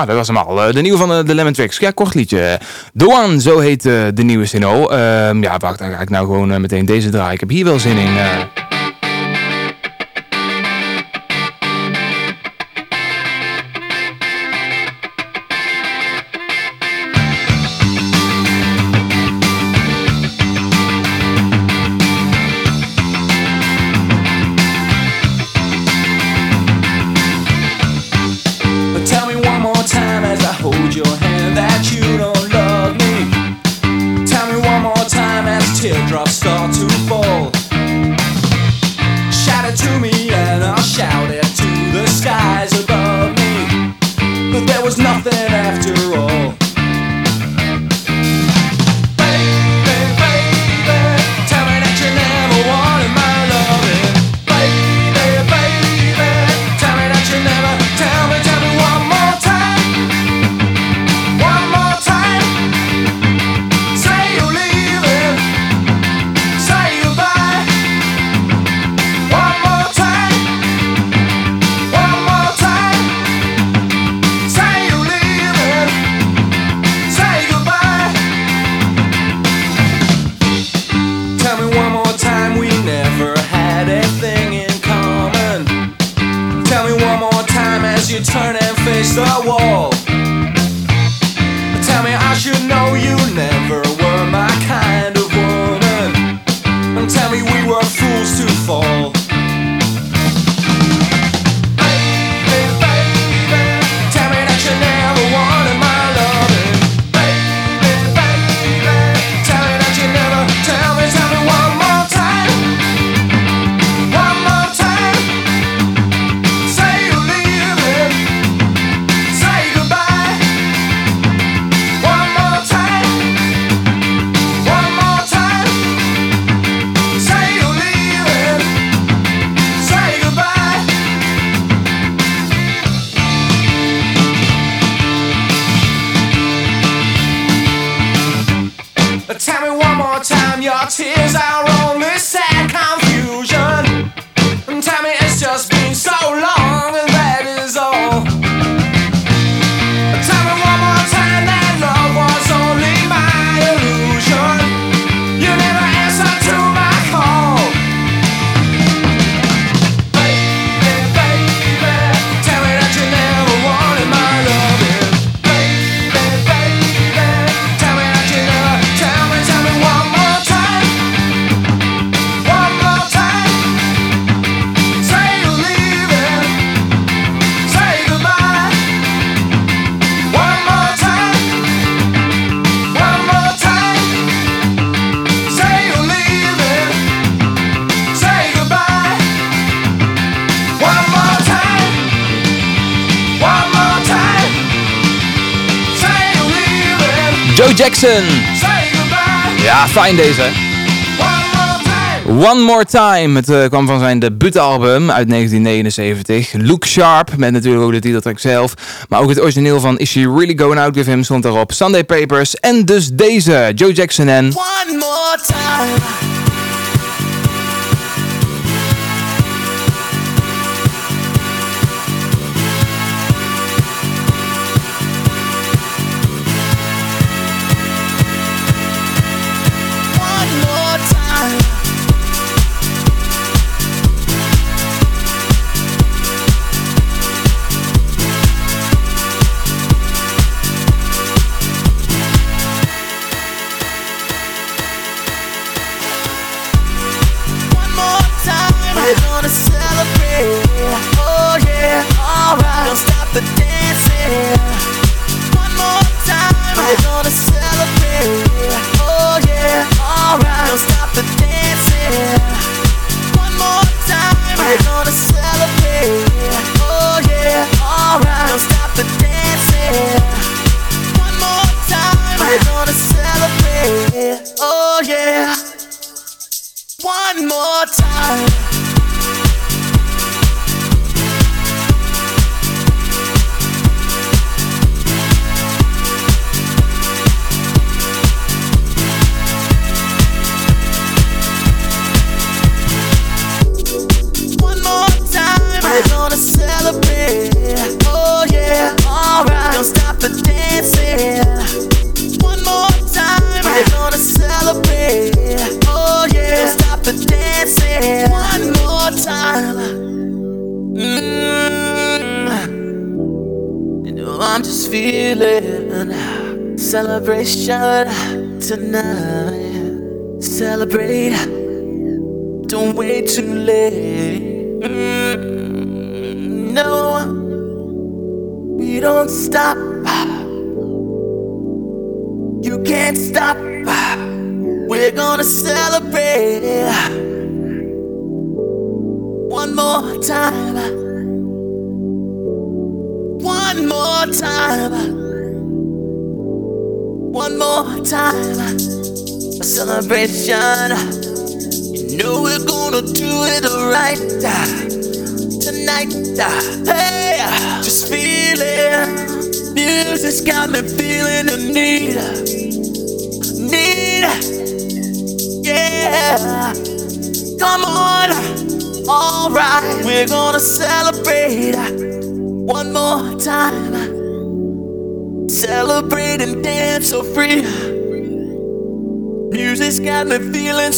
Ah, dat was hem al. Eh, de nieuwe van eh, de, Lemon Tricks. Ja, kort liedje. The One, zo heet eh, de nieuwe Sino. Ehm, ja, wacht, dan ga ik nou gewoon meteen deze draaien. Ik heb hier wel zin in. Jackson. Ja, fijn deze. One More Time. Het eh, kwam van zijn debuutalbum uit 1979. Luke Sharp, met natuurlijk ook de titeltrack zelf. Maar ook het origineel van Is She Really Going Out With Him stond erop. Sunday Papers en dus deze. Joe Jackson en... One More Time. Tonight.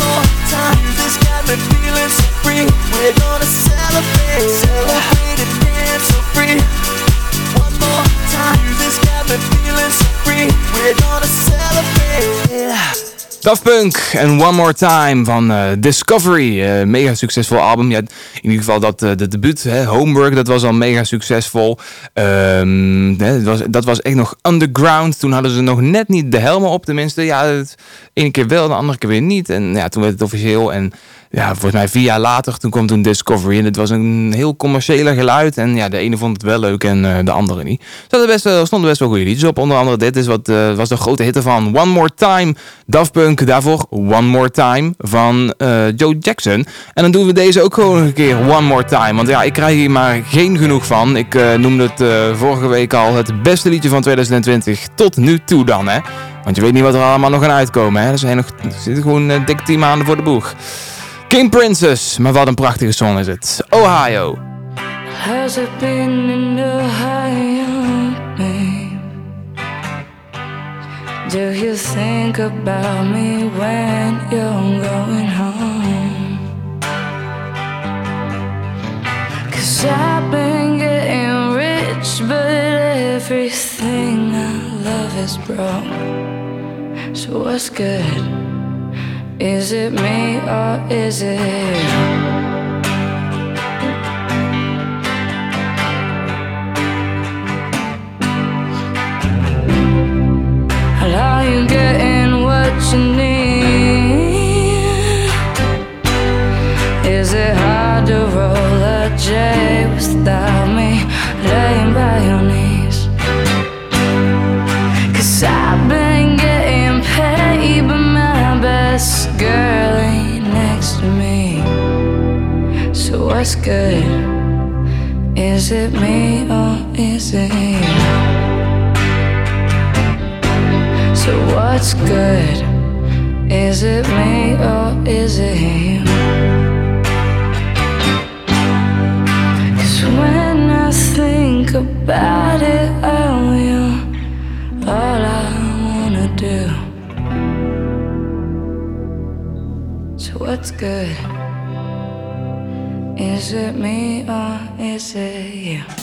More time. Got me feeling so free. We're gonna celebrate, celebrate and dance so free. One more time. Got me feeling so free. We're gonna celebrate. Daft Punk en One More Time van eh, Discovery. Eh, mega succesvol album. Ja, in ieder geval dat eh, de debuut, hè, Homework, dat was al mega succesvol. Ehm, hè, dat, was, dat was echt nog underground. Toen hadden ze nog net niet de helmen op, tenminste. Ja, het ene keer wel, de andere keer weer niet. En ja, toen werd het officieel. En ja, volgens mij vier jaar later, toen kwam toen Discovery. En het was een heel commerciële geluid. En ja, de ene vond het wel leuk en eh, de andere niet. Er best, stonden best wel goede liedjes op. Onder andere dit is wat, eh, was de grote hitte van One More Time. Daft Punk, daarvoor One More Time van eh, Joe Jackson. En dan doen we deze ook gewoon een keer One More Time. Want ja, ik krijg hier maar geen genoeg van. Ik noemde het vorige week al het beste liedje van 2020. Tot nu toe dan, hè. Want je weet niet wat er allemaal nog gaan uitkomen, hè. Er, zijn nog, er zitten gewoon dikke 10 maanden voor de boeg. King Princess, maar wat een prachtige song is het. Ohio. Has it been in Ohio, babe? Do you think about me when you're going home? Cause I've been getting rich, but everything I love is broke. So what's good? Is it me or is it you? Getting what you need? Is it hard to roll a J without what's good? Is it me or is it you? So what's good? Is it me or is it you? Cause when I think about it, oh, you're all I wanna do. So what's good? Is it me or is it you?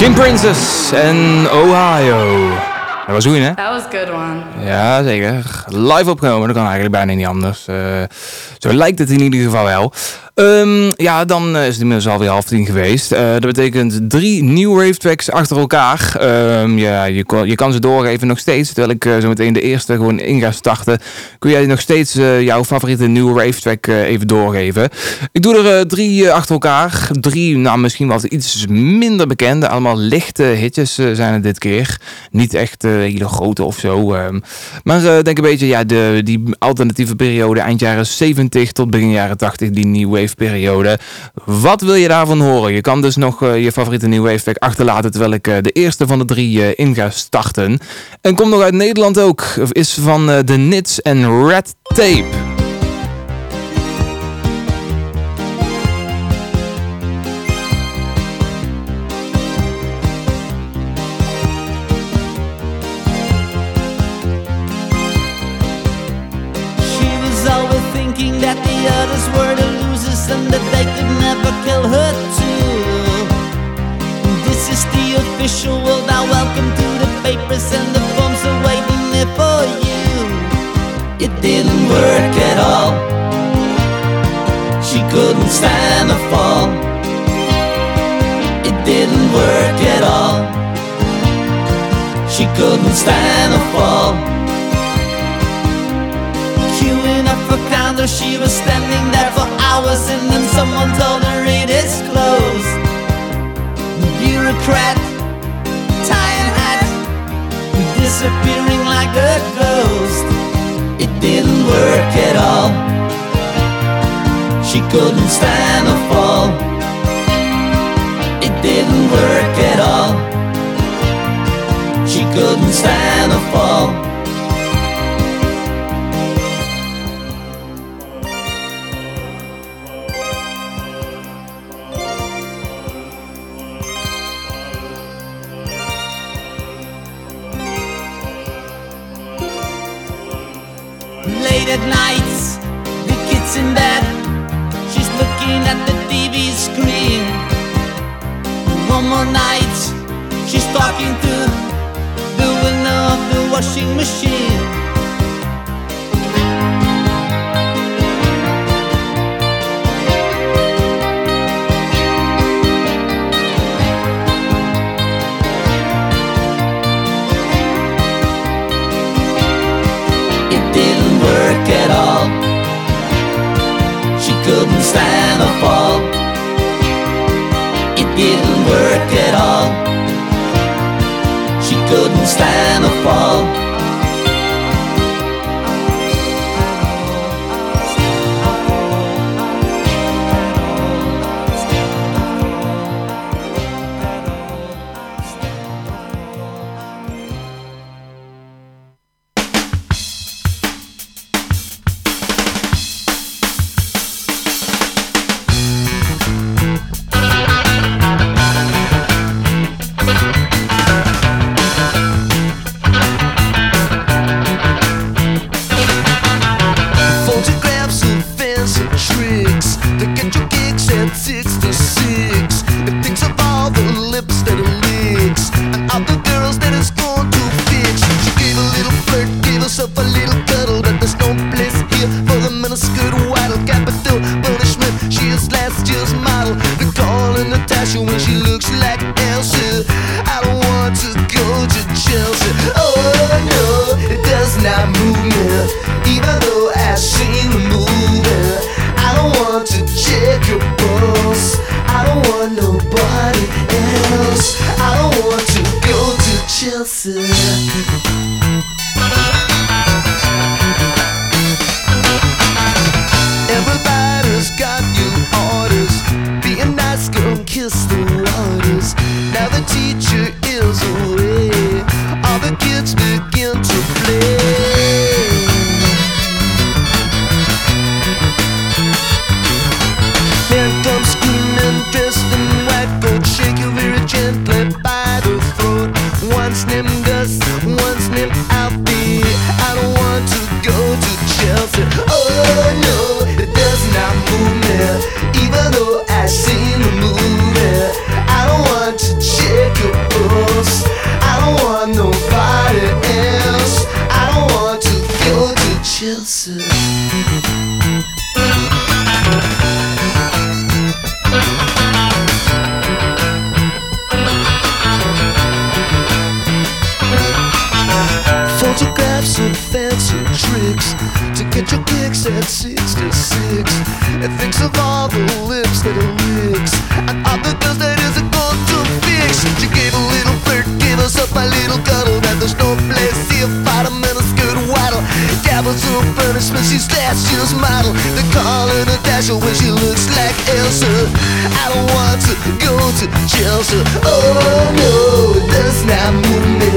King Princess en Ohio. Dat was goeie, hè? That was a good one. Ja, zeker. Live opgenomen, dat kan eigenlijk bijna niet anders. Eh, zo lijkt het in ieder geval wel. Ehm, ja, dan eh, is het inmiddels alweer half tien geweest. Eh, dat betekent drie nieuwe rave tracks achter elkaar. Ehm, ja, je, je kan ze doorgeven nog steeds. Terwijl ik zo meteen de eerste gewoon in ga starten. Kun jij nog steeds eh, jouw favoriete nieuwe rave track eh, even doorgeven. Ik doe er eh, drie achter elkaar. Drie, nou misschien wat iets minder bekende. Allemaal lichte hitjes zijn het dit keer. Niet echt hele grote of zo. ehm. maar denk een beetje, ja, de, die alternatieve periode eind jaren 70 tot begin jaren 80, die new wave periode. Wat wil je daarvan horen? Je kan dus nog je favoriete new wave track achterlaten terwijl ik de eerste van de drie in ga starten. En komt nog uit Nederland ook. Is van de Nits en Red Tape. Didn't work at all. She couldn't stand the fall. It didn't work at all. She couldn't stand the fall. Queuing up for counter, she was standing there for hours, and then someone told her it is closed. Bureaucrat, tie and hat, disappearing like a ghost. It didn't work at all. She couldn't stand the fall. It didn't work at all. She couldn't stand the fall. At night, the kid's in bed. She's looking at the TV screen. One more night, she's talking to the window of the washing machine. Couldn't stand the fall. It didn't work at all. She couldn't stand the fall. Photographs of fancy tricks to get your kicks at 66. And thinks of all the lips that are licks and all the girls that Gavels her punishment, she's last year's model. They call her Natasha when she looks like Elsa. I don't want to go to Chelsea. Oh no, it does not move me.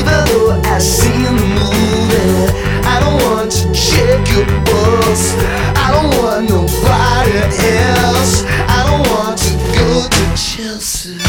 Even though I've seen the movie, I don't want to check your pulse. I don't want nobody else. I don't want to go to Chelsea.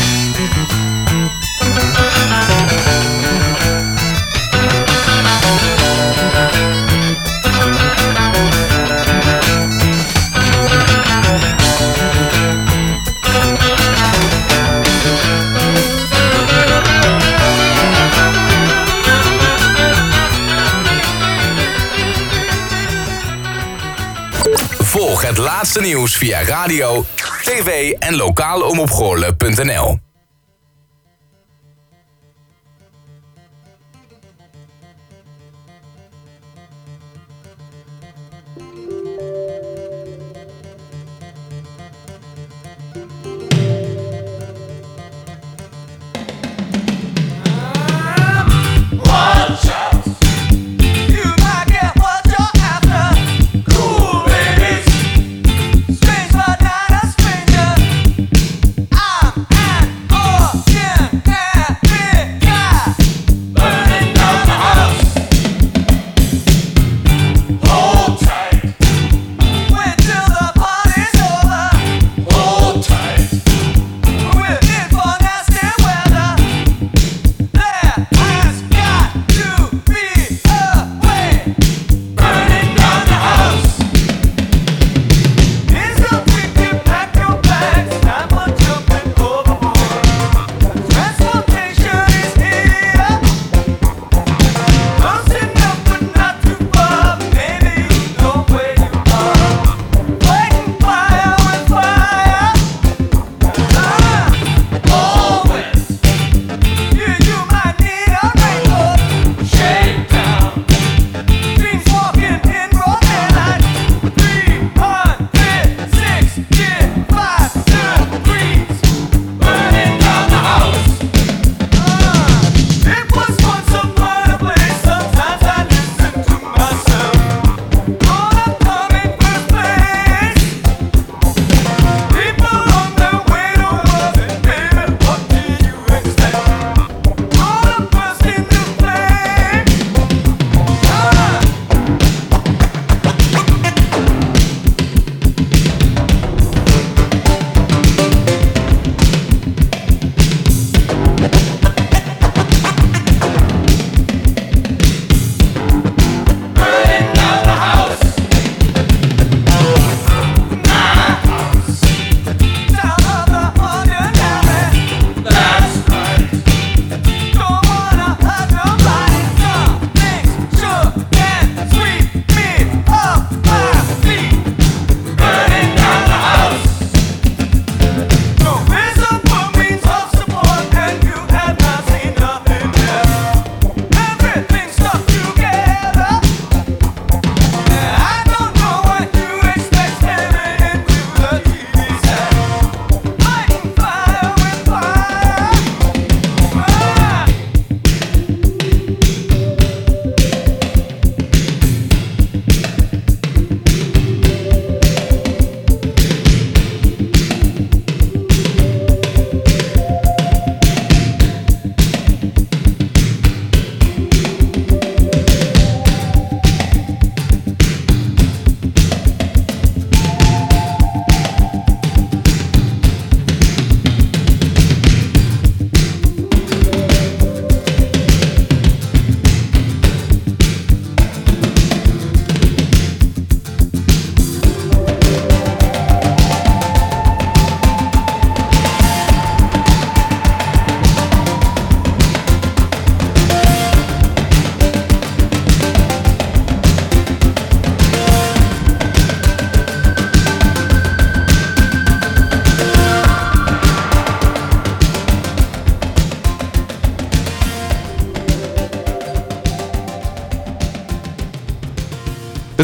Het laatste nieuws via radio, tv en lokaalomopgoorlen.nl.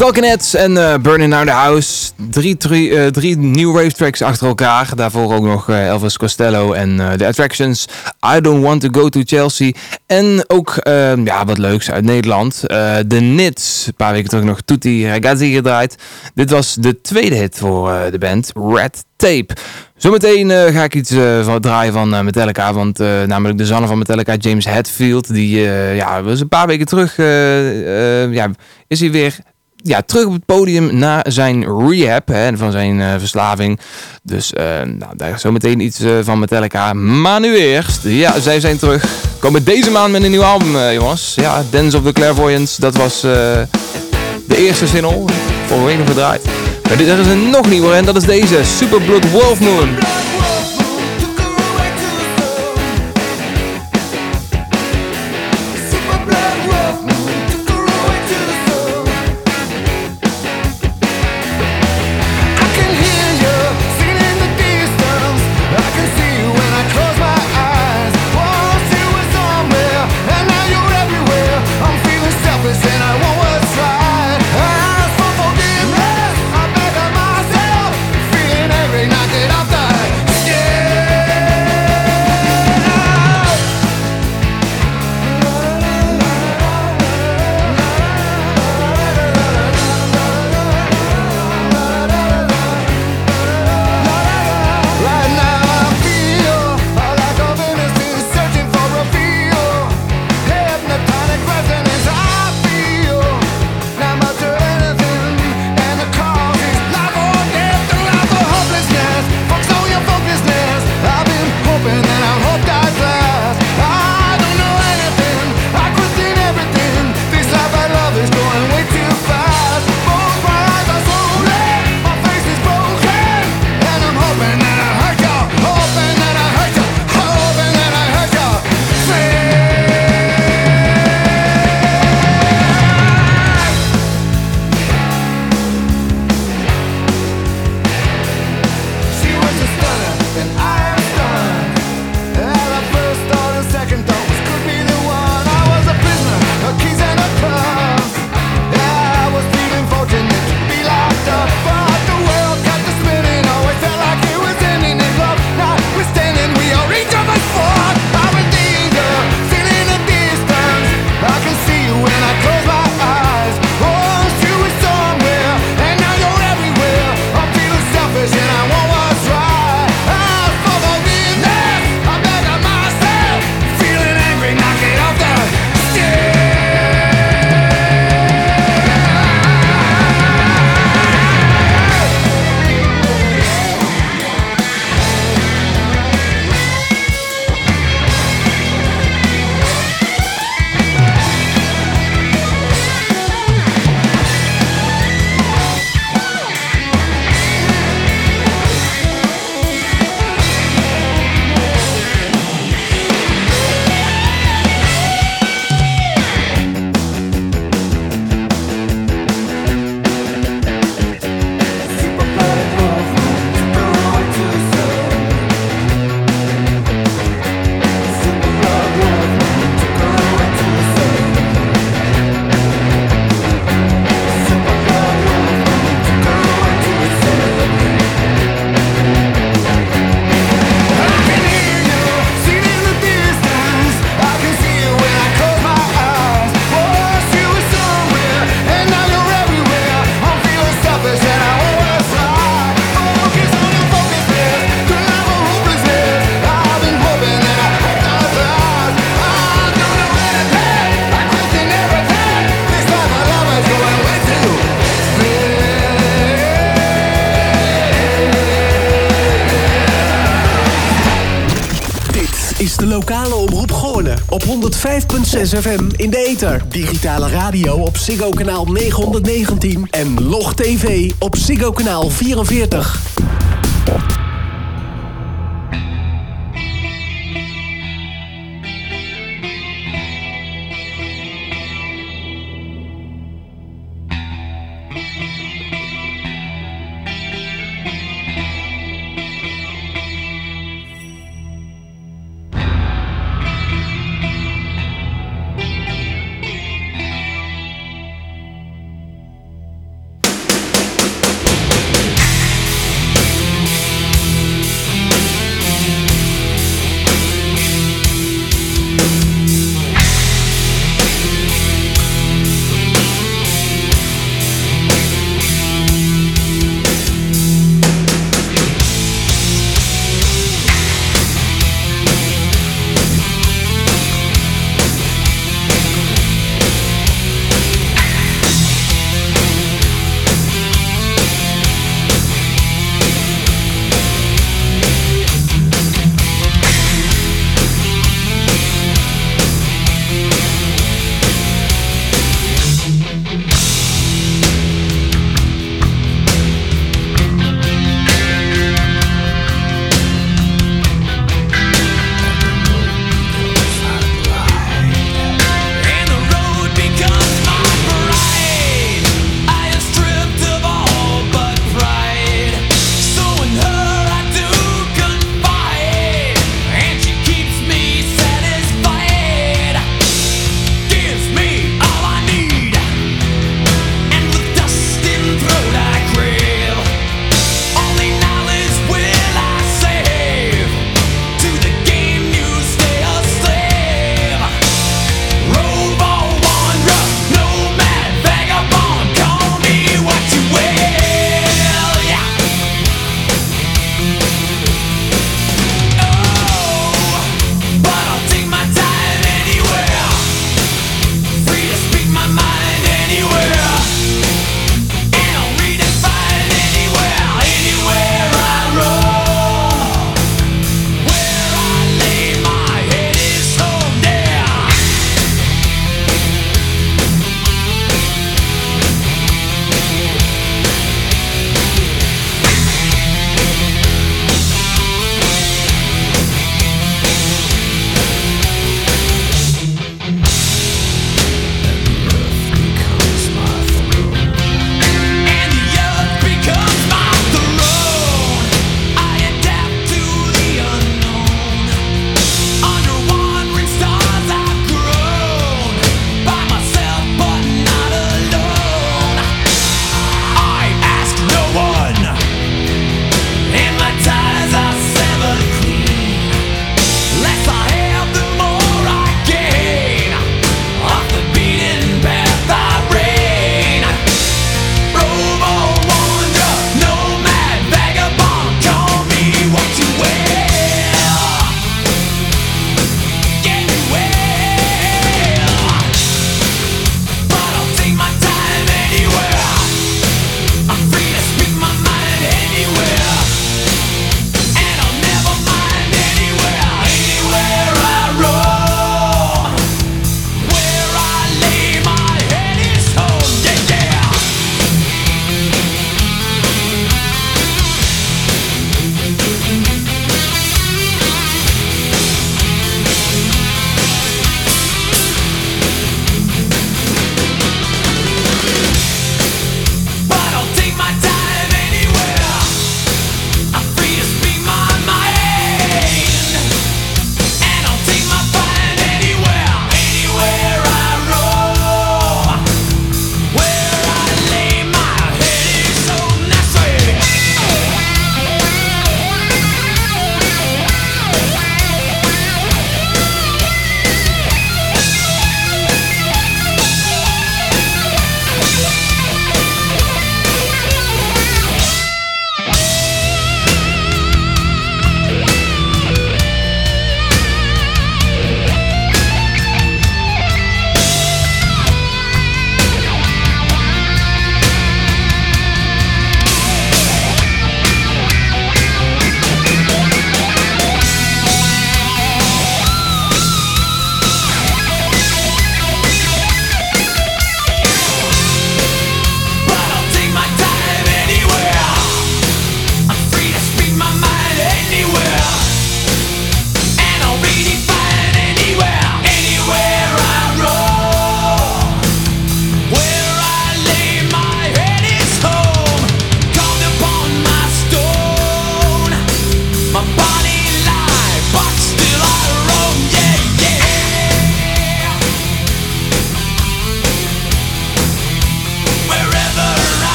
Talking en eh, Burning Down the House. Drie, drie, eh, drie new rave tracks achter elkaar. Daarvoor ook nog eh, Elvis Costello en eh, The Attractions. I Don't Want to Go to Chelsea. En ook eh, ja, wat leuks uit Nederland. Eh The Nits. Een paar weken terug nog Tutti Ragazzi gedraaid. Dit was de tweede hit voor eh, de band. Red Tape. Zometeen eh, ga ik iets eh, van draaien van eh, Metallica. Want eh, namelijk de zanger van Metallica, James Hetfield. Die eh, ja, was een paar weken terug. eh, eh, ja, is hij weer ja, terug op het podium na zijn rehab hè, van zijn eh, verslaving. Dus eh, nou, daar is zometeen iets eh, van Metallica. Maar nu eerst, ja, zij zijn terug. Komen deze maand met een nieuw album, jongens. Ja, Dance of the Clairvoyants, dat was de eerste single. Week nog gedraaid. Maar dit is een nog nieuwer en dat is deze, Super Blood Wolf Moon. 6FM in de ether. Digitale radio op Ziggo kanaal 919. En Log TV op Ziggo kanaal 44.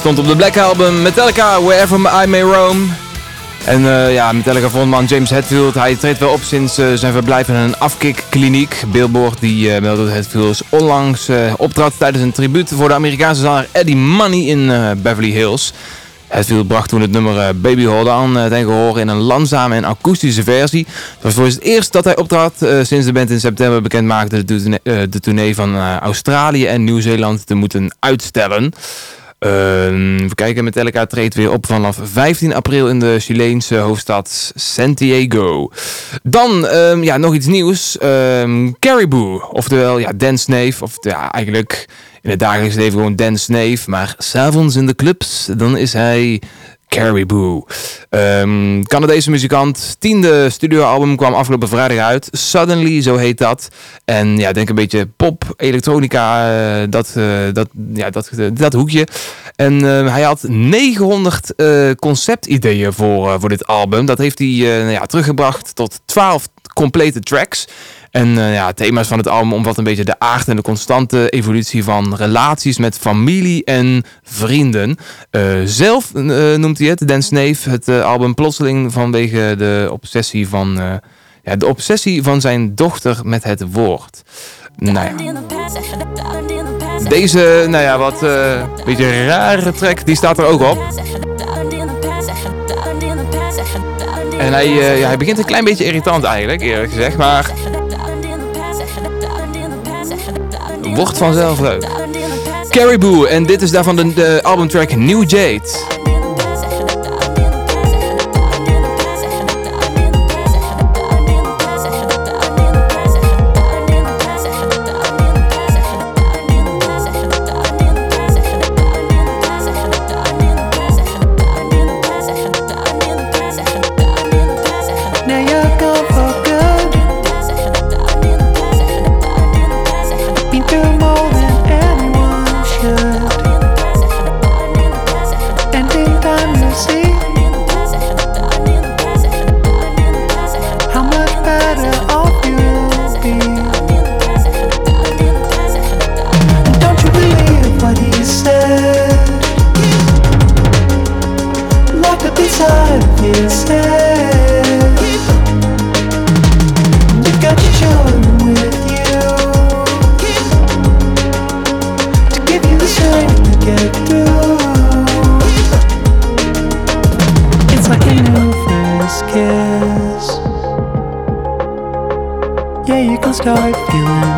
Stond op de Black Album Metallica, Wherever I May Roam. En eh, ja, Metallica frontman James Hetfield, hij treedt wel op sinds eh, zijn verblijf in een afkikkliniek. Billboard die eh meldde dat Hetfield onlangs eh, optrad tijdens een tribuut voor de Amerikaanse zanger Eddie Money in Beverly Hills. Hetfield bracht toen het nummer Baby Hold On ten gehore in een langzame en akoestische versie. Het was voor het eerst dat hij optrad sinds de band in september bekend maakte de, tournee- van Australië en Nieuw-Zeeland te moeten uitstellen. Ehm, even kijken, Metallica treedt weer op vanaf 15 april in de Chileense hoofdstad Santiago. Dan ehm, ja, nog iets nieuws. Ehm Caribou, oftewel ja, Dan Snave, of ja, eigenlijk in het dagelijks leven gewoon Dan Snave. Maar s'avonds in de clubs, dan is hij Caribou. Ehm Canadese muzikant. Tiende studioalbum kwam afgelopen vrijdag uit. Suddenly, zo heet dat. En ja, denk een beetje pop, elektronica, eh, dat, eh, dat, ja, dat, dat hoekje. En eh, hij had 900 eh, conceptideeën voor, voor dit album. Dat heeft hij eh, ja, teruggebracht tot 12 complete tracks. En eh, ja, thema's van het album omvat een beetje de aard en de constante evolutie van relaties met familie en vrienden. Eh, zelf eh, noemt hij het, Dan Snave, het album plotseling vanwege de obsessie van, ja, de obsessie van zijn dochter met het woord. Nou ja. Deze, nou ja, wat beetje rare track, die staat er ook op. En hij, ja, hij begint een klein beetje irritant eigenlijk, eerlijk gezegd, maar wordt vanzelf leuk. Caribou, en dit is daarvan de, de albumtrack New Jade. start feeling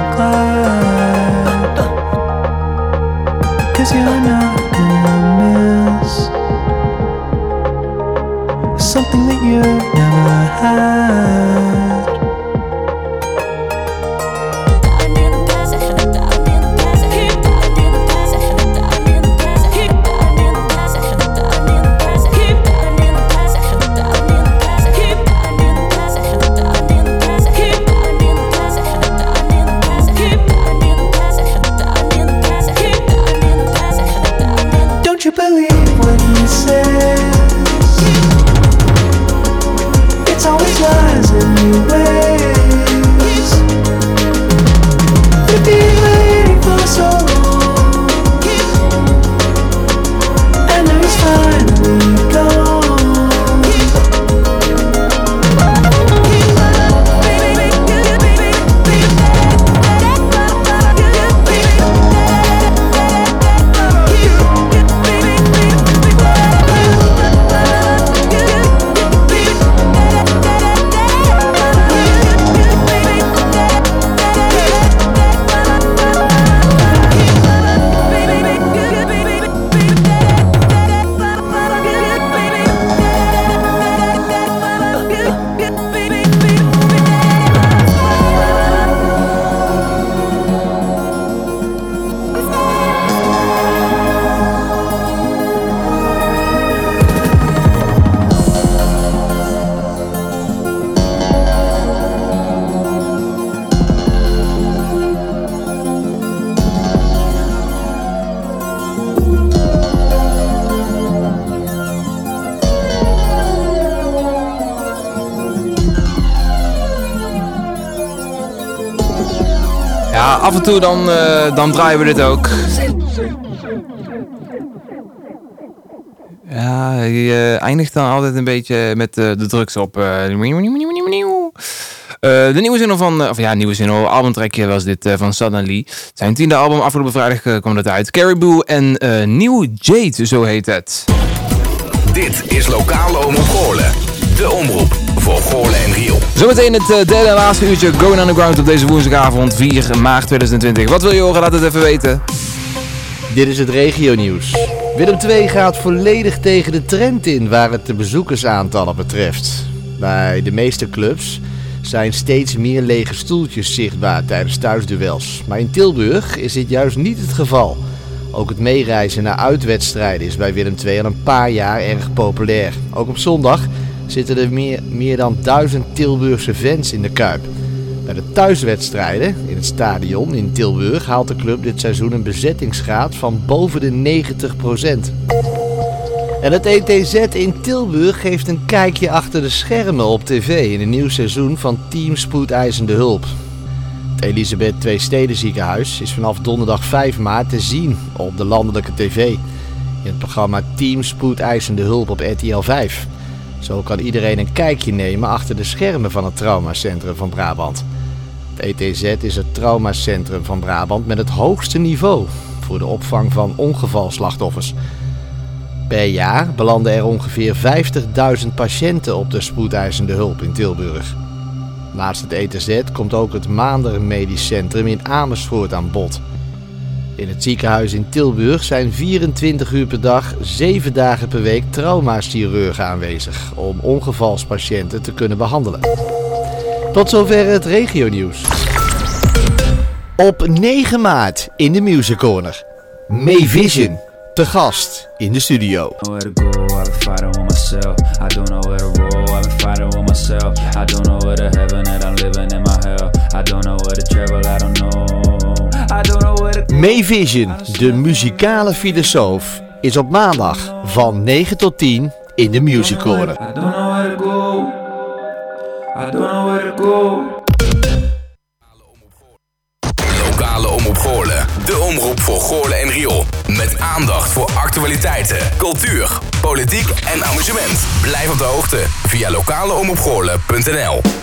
toe dan, eh, dan draaien we dit ook. Ja, je eh, eindigt dan altijd een beetje met eh, de drugs op. de nieuwe single van, of ja, nieuwe single, albumtrekje was dit eh, van Suddenly. Zijn tiende album, afgelopen vrijdag eh, kwam dat uit. Caribou en eh Nieuw Jade, zo heet het. Dit is Lokale Omroep Goorlen. De omroep voor Goorlen en Riel. Zometeen het eh, derde en laatste uurtje Going Underground op deze woensdagavond 4 maart 2020. Wat wil je horen? Laat het even weten. Dit is het regionieuws. Willem II gaat volledig tegen de trend in waar het de bezoekersaantallen betreft. Bij de meeste clubs zijn steeds meer lege stoeltjes zichtbaar tijdens thuisduels. Maar in Tilburg is dit juist niet het geval. Ook het meereizen naar uitwedstrijden is bij Willem II al een paar jaar erg populair. Ook op zondag zitten er meer, dan duizend Tilburgse fans in de Kuip. Bij de thuiswedstrijden in het stadion in Tilburg haalt de club dit seizoen een bezettingsgraad van boven de 90%. En het ETZ in Tilburg geeft een kijkje achter de schermen op tv in een nieuw seizoen van Team Spoedeisende Hulp. Het Elisabeth II Steden ziekenhuis is vanaf donderdag 5 maart te zien op de landelijke tv. In het programma Team Spoedeisende Hulp op RTL 5. Zo kan iedereen een kijkje nemen achter de schermen van het traumacentrum van Brabant. Het ETZ is het traumacentrum van Brabant met het hoogste niveau voor de opvang van ongevalslachtoffers. Per jaar belanden er ongeveer 50.000 patiënten op de spoedeisende hulp in Tilburg. Naast het ETZ komt ook het Maander Medisch Centrum in Amersfoort aan bod. In het ziekenhuis in Tilburg zijn 24 uur per dag, 7 dagen per week traumachirurgen aanwezig om ongevalspatiënten te kunnen behandelen. Tot zover het regionieuws. Op 9 maart in de Music Corner. May Vision, te gast in de studio. I don't know May Vision, de muzikale filosoof, is op maandag van 9 tot 10 in de Music Corner. I don't know where to go. I don't know where to go. Lokale Omroep Goorlen. De omroep voor Goorlen en Riool. Met aandacht voor actualiteiten, cultuur, politiek en amusement. Blijf op de hoogte via lokaleomroepgoorlen.nl